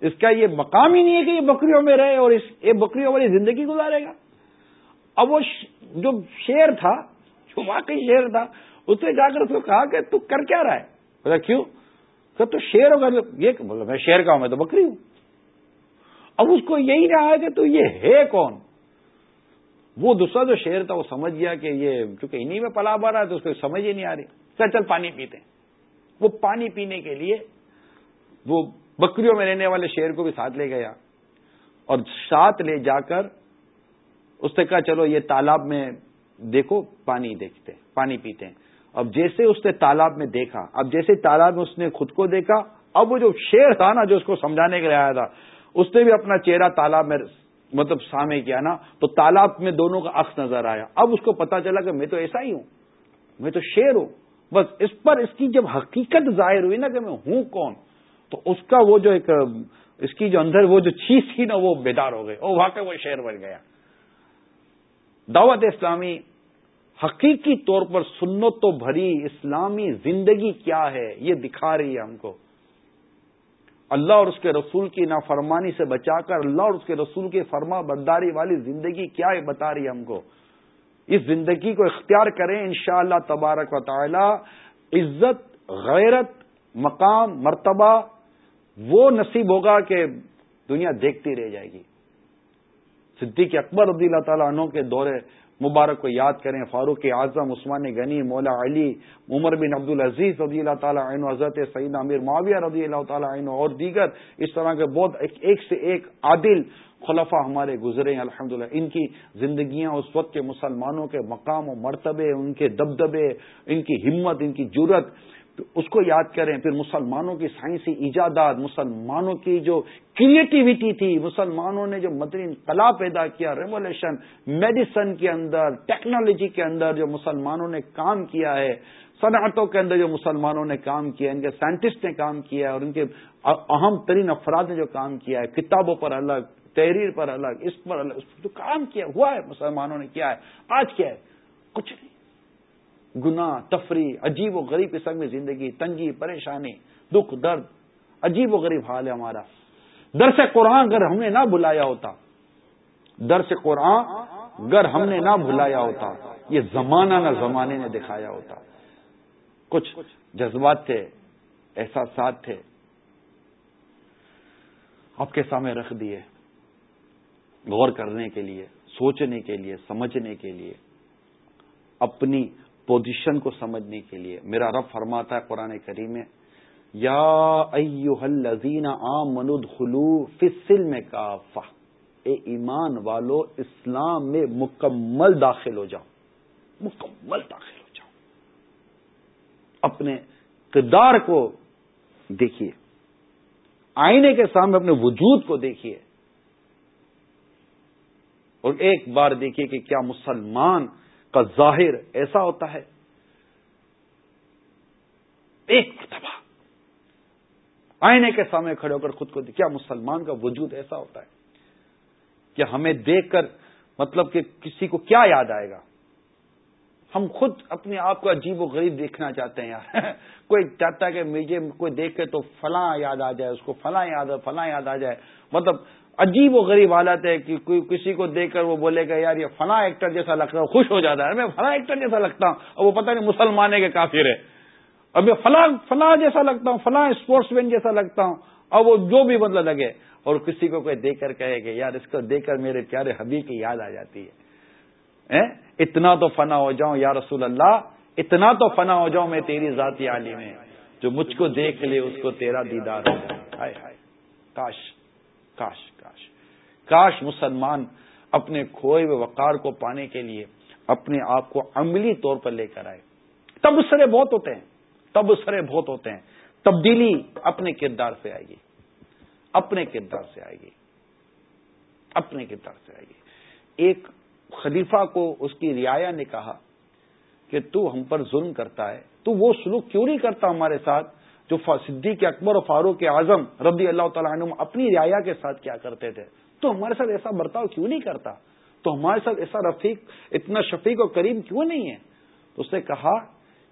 اس کا یہ مقام ہی نہیں ہے کہ یہ بکریوں میں رہے اور اس یہ بکریوں والی زندگی گزارے گا۔ اب وہ جو شیر تھا، جو واقعی شیر تھا، اس نے جا کر اس کو کہا کہ تو کر کیا رہا ہے؟ بولا، کیوں؟ کہ تو شیر ہوگا یہ بولو میں شیر کا ہوں، میں تو بکری ہوں۔ اب اس کو یہی رہا ہے کہ تو یہ ہے کون؟ وہ دوسرا جو شیر تھا وہ سمجھ گیا کہ یہ چونکہ انہیں میں پلا بھرا ہے تو اس کو سمجھ ہی نہیں آ رہی۔ چل چل پانی پیتے وہ پانی پینے کے لیے وہ بکریوں میں رہنے والے شیر کو بھی ساتھ لے گیا اور ساتھ لے جا کر اس نے کہا چلو یہ تالاب میں دیکھو، پانی دیکھتے پانی پیتے ہیں۔ اب جیسے اس نے تالاب میں دیکھا، اب جیسے تالاب میں اس نے خود کو دیکھا، اب وہ جو شیر تھا نا جو اس کو سمجھانے کے لیے آیا تھا، اس نے بھی اپنا چہرہ تالاب میں مطلب سامنے کیا نا، تو تالاب میں دونوں کا عکس نظر آیا۔ اب اس کو پتا چلا کہ میں تو ایسا ہی ہوں، میں تو شیر ہوں۔ بس اس پر اس کی جب حقیقت ظاہر ہوئی نا کہ میں ہوں کون، تو اس کا وہ جو ایک، اس کی جو اندر وہ جو چیز تھی نا، وہ بیدار ہو گئی۔ اور واقع وہ شیر بن گیا۔ دعوت اسلامی حقیقی طور پر سنت تو بھری اسلامی زندگی کیا ہے، یہ دکھا رہی ہے ہم کو۔ اللہ اور اس کے رسول کی نافرمانی سے بچا کر اللہ اور اس کے رسول کے فرما برداری والی زندگی کیا ہے بتا رہی ہے ہم کو؟ اس زندگی کو اختیار کریں انشاءاللہ اللہ تبارک و تعالی، عزت، غیرت، مقام، مرتبہ، وہ نصیب ہوگا کہ دنیا دیکھتی رہ جائے گی۔ صدیق اکبر رضی اللہ تعالیٰ عنہ کے دورے مبارک کو یاد کریں، فاروق اعظم، عثمان غنی، مولا علی، عمر بن عبد العزیز رضی اللہ تعالیٰ عنہ، حضرت سعید امیر معاویہ رضی اللہ تعالیٰ عنہ اور دیگر اس طرح کے بہت ایک سے ایک عادل خلفہ ہمارے گزرے ہیں الحمد ان کی زندگیاں اس وقت کے مسلمانوں کے مقام و مرتبے، ان کے دبدبے، ان کی ہمت، ان کی جرت اس کو یاد کریں، پھر مسلمانوں کی سائنسی ایجادات، مسلمانوں کی جو کریٹیوٹی تھی، مسلمانوں نے جو مدنی انقلاب پیدا کیا ریولیوشن میڈیسن کے اندر ٹیکنالوجی کے اندر جو مسلمانوں نے کام کیا ہے، صنعتوں کے اندر جو مسلمانوں نے کام کیا، ان کے سائنٹسٹ نے کام کیا ہے اور ان کے اہم ترین افراد نے جو کام کیا ہے، کتابوں پر الگ، تحریر پر الگ، اس پر الگ، اس پر جو کام کیا، ہوا ہے، مسلمانوں نے کیا ہے، آج کیا ہے، کچھ نہیں۔ گنا تفریح، عجیب و غریب قسم میں زندگی، تنگی، پریشانی، دکھ، درد، عجیب و غریب حال ہے ہمارا۔ درس قرآن اگر ہم نے نہ بلایا ہوتا، درس قرآن اگر ہم نے نہ بلایا ہوتا، یہ زمانہ نہ زمانے نے دکھایا ہوتا۔ کچھ جذبات تھے، احساسات تھے۔ آپ کے سامنے رکھ دیے، غور کرنے کے لیے، سوچنے کے لیے، سمجھنے کے لیے۔ اپنی پوزیشن کو سمجھنے کے لیے۔ میرا رب فرماتا ہے قرآن کریم میں، یا الذین آمنوا ادخلوا فی السلم کافہ۔ اے ایمان والو، اسلام میں مکمل داخل ہو جاؤ۔ مکمل داخل ہو جاؤ۔ اپنے کردار کو دیکھیے۔ آئینے کے سامنے اپنے وجود کو دیکھیے۔ اور ایک بار دیکھیے کہ کیا مسلمان کا ظاہر ایسا ہوتا ہے۔ ایک مرتبہ آئینے کے سامنے کھڑے ہو کر خود کو کیا مسلمان کا وجود ایسا ہوتا ہے کہ ہمیں دیکھ کر مطلب کہ کسی کو کیا یاد آئے گا؟ ہم خود اپنے آپ کو عجیب و غریب دیکھنا چاہتے ہیں۔ یار کوئی چاہتا ہے کہ مجھے کوئی دیکھے تو فلاں یاد آ جائے، اس کو فلاں یاد فلاں یاد آ جائے۔ مطلب عجیب و غریب حالت ہے کہ کوئی کسی کو دیکھ کر وہ بولے گا یار یہ فلاں ایکٹر جیسا لگتا ہے، خوش ہو جاتا ہے۔ میں فلاں ایکٹر جیسا لگتا ہوں اور وہ پتہ نہیں مسلمان ہے کہ کافر ہے۔ اب میں فلاں فلاں جیسا لگتا ہوں، فلاں اسپورٹس مین جیسا لگتا ہوں۔ اور وہ جو بھی مطلب لگے اور کسی کو کوئی دیکھ کر کہے کہ یار اس کو دیکھ کر میرے پیارے حبیب کی یاد آ جاتی ہے۔ اتنا تو فنا ہو جاؤں یا رسول اللہ، اتنا تو فنا ہو جاؤں میں تیری ذاتی عالم میں جو مجھ کو دیکھ لے، اس کو تیرا دیدار ہو جائے۔ ہائے ہائے۔ کاش۔ کاش کاش۔ کاش مسلمان اپنے کھوئے ہوئے وقار کو پانے کے لیے اپنے آپ کو عملی طور پر لے کر آئے۔ تب اسرے بہت ہوتے ہیں۔ تب اسرے بہت ہوتے ہیں۔ تبدیلی اپنے کردار سے آئے گی۔ اپنے کردار سے آئے گی۔ اپنے کردار سے آئے گی۔ ایک خلیفہ کو اس کی رعایا نے کہا کہ تو ہم پر ظلم کرتا ہے۔ تو وہ سلوک کیوں نہیں کرتا ہمارے ساتھ؟ جو صدیق اکبر و فاروق اعظم رضی اللہ تعالیٰ عنہ اپنی رعایا کے ساتھ کیا کرتے تھے۔ تو ہمارے ساتھ ایسا برتاؤ کیوں نہیں کرتا؟ تو ہمارے ساتھ ایسا رفیق، اتنا شفیق و کریم کیوں نہیں ہے؟ تو اس نے کہا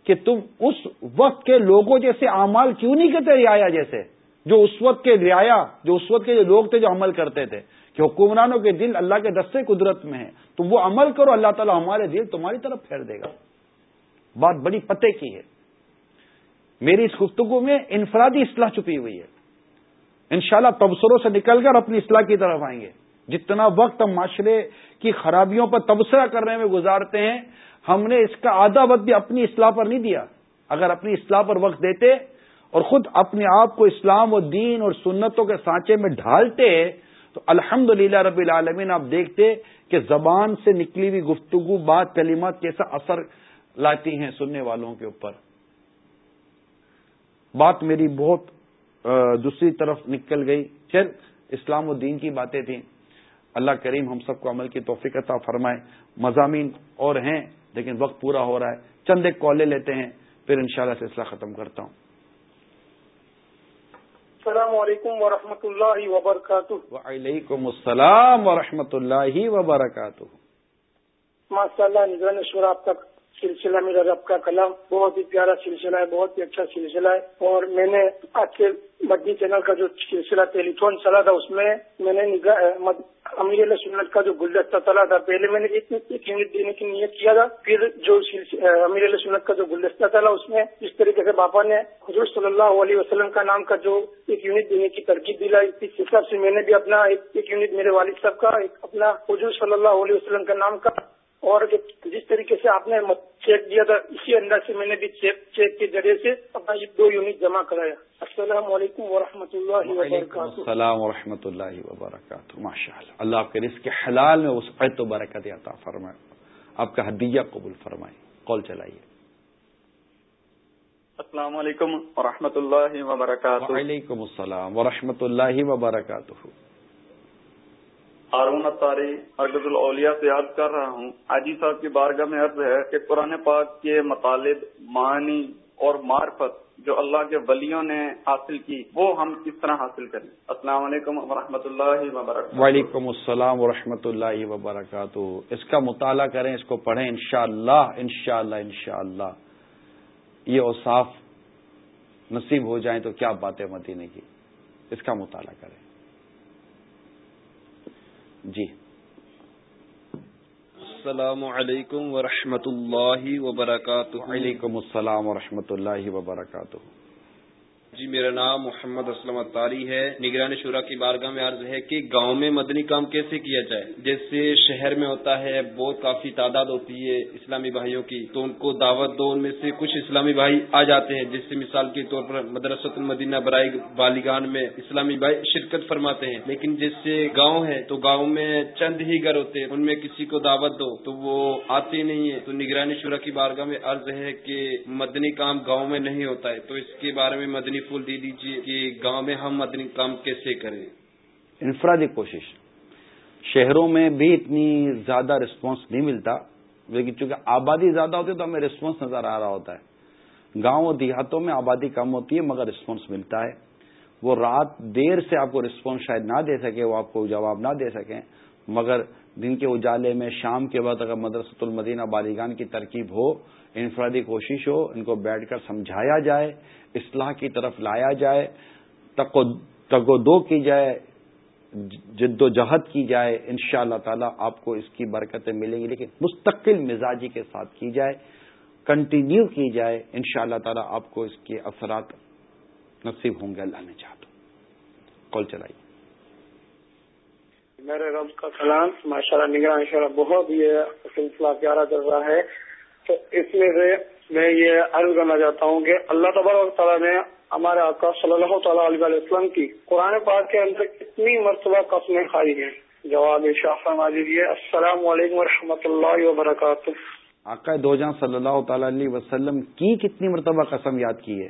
کہ تم اس وقت کے لوگوں جیسے اعمال کیوں نہیں کرتے رعایا جیسے؟ جو اس وقت کے رعایا، جو اس وقت کے جو لوگ تھے جو عمل کرتے تھے، کہ حکمرانوں کے دل اللہ کے دستے قدرت میں ہیں۔ تو وہ عمل کرو، اللہ تعالیٰ ہمارے دل تمہاری طرف پھیر دے گا۔ بات بڑی پتے کی ہے۔ میری اس گفتگو میں انفرادی اصلاح چھپی ہوئی ہے۔ انشاءاللہ شاء تبصروں سے نکل کر اپنی اصلاح کی طرف آئیں گے۔ جتنا وقت ہم معاشرے کی خرابیوں پر تبصرہ کرنے میں گزارتے ہیں، ہم نے اس کا آدھا وقت بھی اپنی اصلاح پر نہیں دیا۔ اگر اپنی اصلاح پر وقت دیتے اور خود اپنے آپ کو اسلام و دین اور سنتوں کے سانچے میں ڈھالتے، تو الحمد رب العالمین آپ دیکھتے کہ زبان سے نکلی ہوئی گفتگو بات کلمات کیسا اثر لاتی ہیں سننے والوں کے اوپر۔ بات میری بہت دوسری طرف نکل گئی۔ چل اسلام و دین کی باتیں تھیں۔ اللہ کریم ہم سب کو عمل کی توفیق عطا فرمائے۔ مضامین اور ہیں لیکن وقت پورا ہو رہا ہے۔ چند ایک کالے لیتے ہیں پھر انشاءاللہ سلسلہ ختم کرتا ہوں۔ السلام علیکم ورحمۃ اللہ وبرکاتہ۔ وعلیکم السلام ورحمۃ اللہ وبرکاتہ۔ ماشاء اللہ نگران شور آپ تک سلسلہ میرا رب کا کلام، بہت ہی پیارا سلسلہ ہے، بہت ہی اچھا سلسلہ ہے۔ اور میں نے آج کے مدنی چینل کا جو سلسلہ ٹیلی فون چلا تھا، اس میں میں نے امیر اللہ سنت کا جو گلدستہ چلا تھا، پہلے میں نے ایک یونٹ دینے کی نیت کیا تھا، پھر جو امیر اللہ سنت کا جو گلدستہ چلا اس میں جس طریقے سے باپا نے حضور صلی اللہ علیہ وسلم کا نام کا جو ایک یونٹ دینے کی ترکیب دلائی اس حساب سے میں نے بھی اپنا ایک یونٹ میرے والد صاحب کا اپنا حضور صلی اللہ علیہ وسلم کا نام کا اور جس طریقے سے آپ نے چیک دیا تھا اسی انداز سے میں نے بھی چیک چیک کے ذریعے سے اپنا یہ دو یونٹ جمع کرایا۔ السلام علیکم و اللہ وبرکاتہ۔ السلام و رحمۃ اللہ وبرکاتہ۔ ماشاء اللہ اللہ آپ کے رزق کے حلال میں اس و برکت عطا فرمائے۔ آپ کا حدیہ قبول فرمائے۔ کال چلائیے۔ السلام علیکم ورحمۃ اللہ وبرکاتہ۔ وعلیکم السلام ورحمۃ اللہ وبرکاتہ۔ ہارون اتاری ارگز الاولیاء سے یاد کر رہا ہوں۔ حاجی صاحب کی بارگاہ میں عرض ہے کہ قرآن پاک کے مطالب معنی اور معرفت جو اللہ کے ولیوں نے حاصل کی، وہ ہم کس طرح حاصل کریں؟ السلام علیکم ورحمۃ اللہ وبرکاتہ۔ وعلیکم السلام ورحمۃ اللہ وبرکاتہ۔ اس کا مطالعہ کریں، اس کو پڑھیں، انشاءاللہ انشاءاللہ انشاءاللہ۔ یہ اوصاف نصیب ہو جائیں تو کیا باتیں مدینے کی؟ اس کا مطالعہ کریں۔ جی۔ السلام علیکم ورحمۃ اللہ وبرکاتہ۔ وعلیکم السلام ورحمۃ اللہ وبرکاتہ۔ جی میرا نام محمد اسلم اتاری ہے۔ نگران شورا کی بارگاہ میں عرض ہے کہ گاؤں میں مدنی کام کیسے کیا جائے؟ جیسے شہر میں ہوتا ہے، بہت کافی تعداد ہوتی ہے اسلامی بھائیوں کی۔ تو ان کو دعوت دو، ان میں سے کچھ اسلامی بھائی آ جاتے ہیں، جس سے مثال کے طور پر مدرسۃ المدینہ برائے بالیگان میں اسلامی بھائی شرکت فرماتے ہیں۔ لیکن جس سے گاؤں ہے، تو گاؤں میں چند ہی گھر ہوتے ہیں، ان میں کسی کو دعوت دو، تو وہ آتے نہیں ہے تو نگرانی شورا کی بارگاہ میں عرض ہے کہ مدنی کام گاؤں میں نہیں ہوتا ہے۔ تو اس کے بارے میں مدنی پھول دے دیجیے کہ گاؤں میں ہم مدنی کام کیسے کریں۔ انفرادی کوشش۔ شہروں میں بھی اتنی زیادہ رسپانس نہیں ملتا، لیکن چونکہ آبادی زیادہ ہوتی ہے تو ہمیں رسپانس نظر آ رہا ہوتا ہے۔ گاؤں اور دیہاتوں میں آبادی کم ہوتی ہے، مگر رسپانس ملتا ہے۔ وہ رات دیر سے آپ کو رسپانس شاید نہ دے سکے وہ آپ کو جواب نہ دے سکیں، مگر دن کے اجالے میں شام کے بعد اگر مدرسۃ المدینہ بالیگان کی ترکیب ہو، انفرادی کوشش ہو، ان کو بیٹھ کر سمجھایا جائے، اصلاح کی طرف لایا جائے تگ و دو کی جائے جد و جہد کی جائے ان شاء اللہ تعالی آپ کو اس کی برکتیں ملیں گی، لیکن مستقل مزاجی کے ساتھ کی جائے کنٹینیو کی جائے ان شاء اللہ تعالی آپ کو اس کے اثرات نصیب ہوں گے، اللہ نے چاہتا کال چلائیے۔ میرے رب کا کلام ماشاء اللہ نگران شرح بہت یہ سلسلہ پیارا چل رہا ہے۔ تو اس میں سے میں یہ عرض کرنا چاہتا ہوں کہ اللہ تبارک تعالیٰ نے ہمارے آقا صلی اللہ تعالیٰ علیہ وسلم کی قرآن پاک کے اندر کتنی مرتبہ قسمیں کھائی ہیں۔ جواب شاہ ماجد السلام علیکم و اللہ وبرکاتہ۔ آقا دو جہاں صلی اللہ تعالی علیہ وسلم کی کتنی مرتبہ قسم یاد کی ہے؟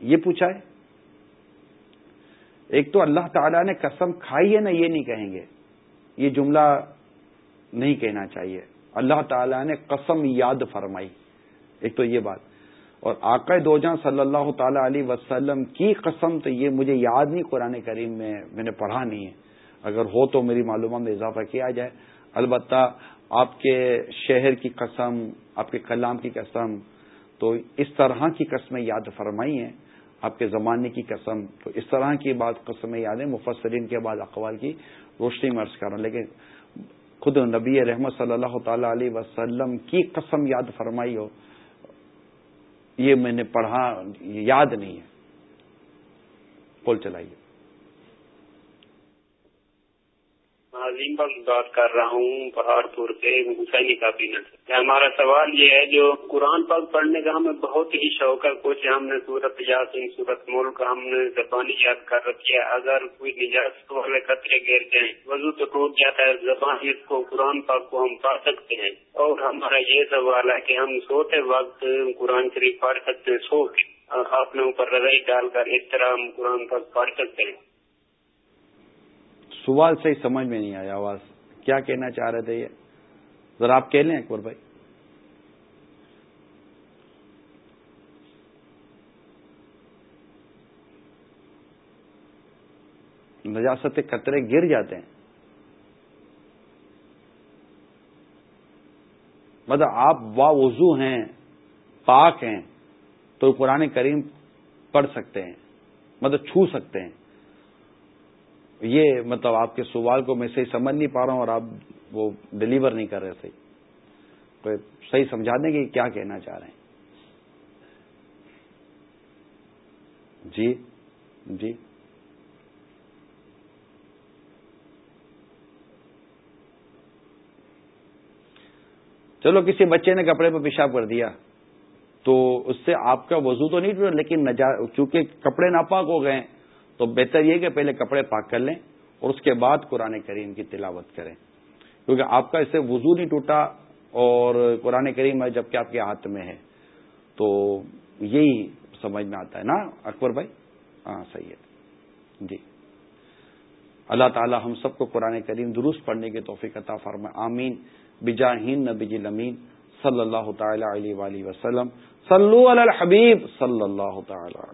یہ پوچھا ہے۔ ایک تو اللہ تعالیٰ نے قسم کھائی ہے نا، یہ نہیں کہیں گے۔ یہ جملہ نہیں کہنا چاہیے۔ اللہ تعالیٰ نے قسم یاد فرمائی۔ ایک تو یہ بات۔ اور آقا دو جہاں صلی اللہ تعالی علیہ وسلم کی قسم تو یہ مجھے یاد نہیں، قرآن کریم میں میں نے پڑھا نہیں ہے۔ اگر ہو تو میری معلومات میں اضافہ کیا جائے۔ البتہ آپ کے شہر کی قسم، آپ کے کلام کی قسم تو اس طرح کی قسمیں یاد فرمائی ہیں۔ آپ کے زمانے کی قسم، تو اس طرح کی بات قسمیں یادیں مفسرین کے بعد اقوال کی روشنی مرض کر رہا ہوں۔ لیکن خود نبی رحمت صلی اللہ تعالی علیہ وسلم کی قسم یاد فرمائی ہو، یہ میں نے پڑھا یاد نہیں ہے۔ پول چلائیے۔ عظیم بات کر رہا ہوں، پہاڑ پور سے حسینی کابینہ سے ہمارا سوال یہ ہے، جو قرآن پاک پڑھنے کا ہمیں بہت ہی شوق ہے، کچھ ہم نے سورت یاسین، سورت ملک، ہم نے زبانی یاد کر رکھی ہے۔ اگر کوئی نجات والے قطرے گر جائیں، وضو تو ٹوٹ جاتا ہے زبان اس کو، قرآن پاک کو ہم پڑھ سکتے ہیں۔ اور ہمارا یہ سوال ہے کہ ہم سوتے وقت قرآن شریف پڑھ سکتے ہیں سو اپنے اوپر رضائی ڈال کر اس طرح ہم قرآن پاک پڑھ سکتے ہیں۔ سوال صحیح سمجھ میں نہیں آیا آواز۔ کیا کہنا چاہ رہے تھے یہ؟ ذرا آپ کہہ لیں اکبر بھائی۔ نجاست قطرے گر جاتے ہیں۔ مطلب آپ وا وضو ہیں، پاک ہیں، تو قرآن کریم پڑھ سکتے ہیں مطلب چھو سکتے ہیں۔ یہ مطلب آپ کے سوال کو میں صحیح سمجھ نہیں پا رہا ہوں اور آپ وہ ڈلیور نہیں کر رہے صحیح۔ تو صحیح سمجھا دیں کہ کیا کہنا چاہ رہے ہیں؟ جی جی۔ چلو، کسی بچے نے کپڑے پہ پیشاب کر دیا تو اس سے آپ کا وضو تو نہیں ٹوٹا، لیکن چونکہ کپڑے ناپاک ہو گئے تو بہتر یہ کہ پہلے کپڑے پاک کر لیں اور اس کے بعد قرآن کریم کی تلاوت کریں۔ کیونکہ آپ کا اس سے وضو نہیں ٹوٹا اور قرآن کریم ہے جبکہ آپ کے ہاتھ میں ہے۔ تو یہی سمجھ میں آتا ہے نا، اکبر بھائی؟ ہاں صحیح ہے۔ جی۔ اللہ تعالی ہم سب کو قرآن کریم درست پڑھنے کے توفیق عطا فرمائے۔ آمین۔ بجاہین نبی الامین صلی اللہ تعالی علیہ وآلہ وسلم۔ صلو علی الحبیب۔ صلی اللہ تعالی علیہ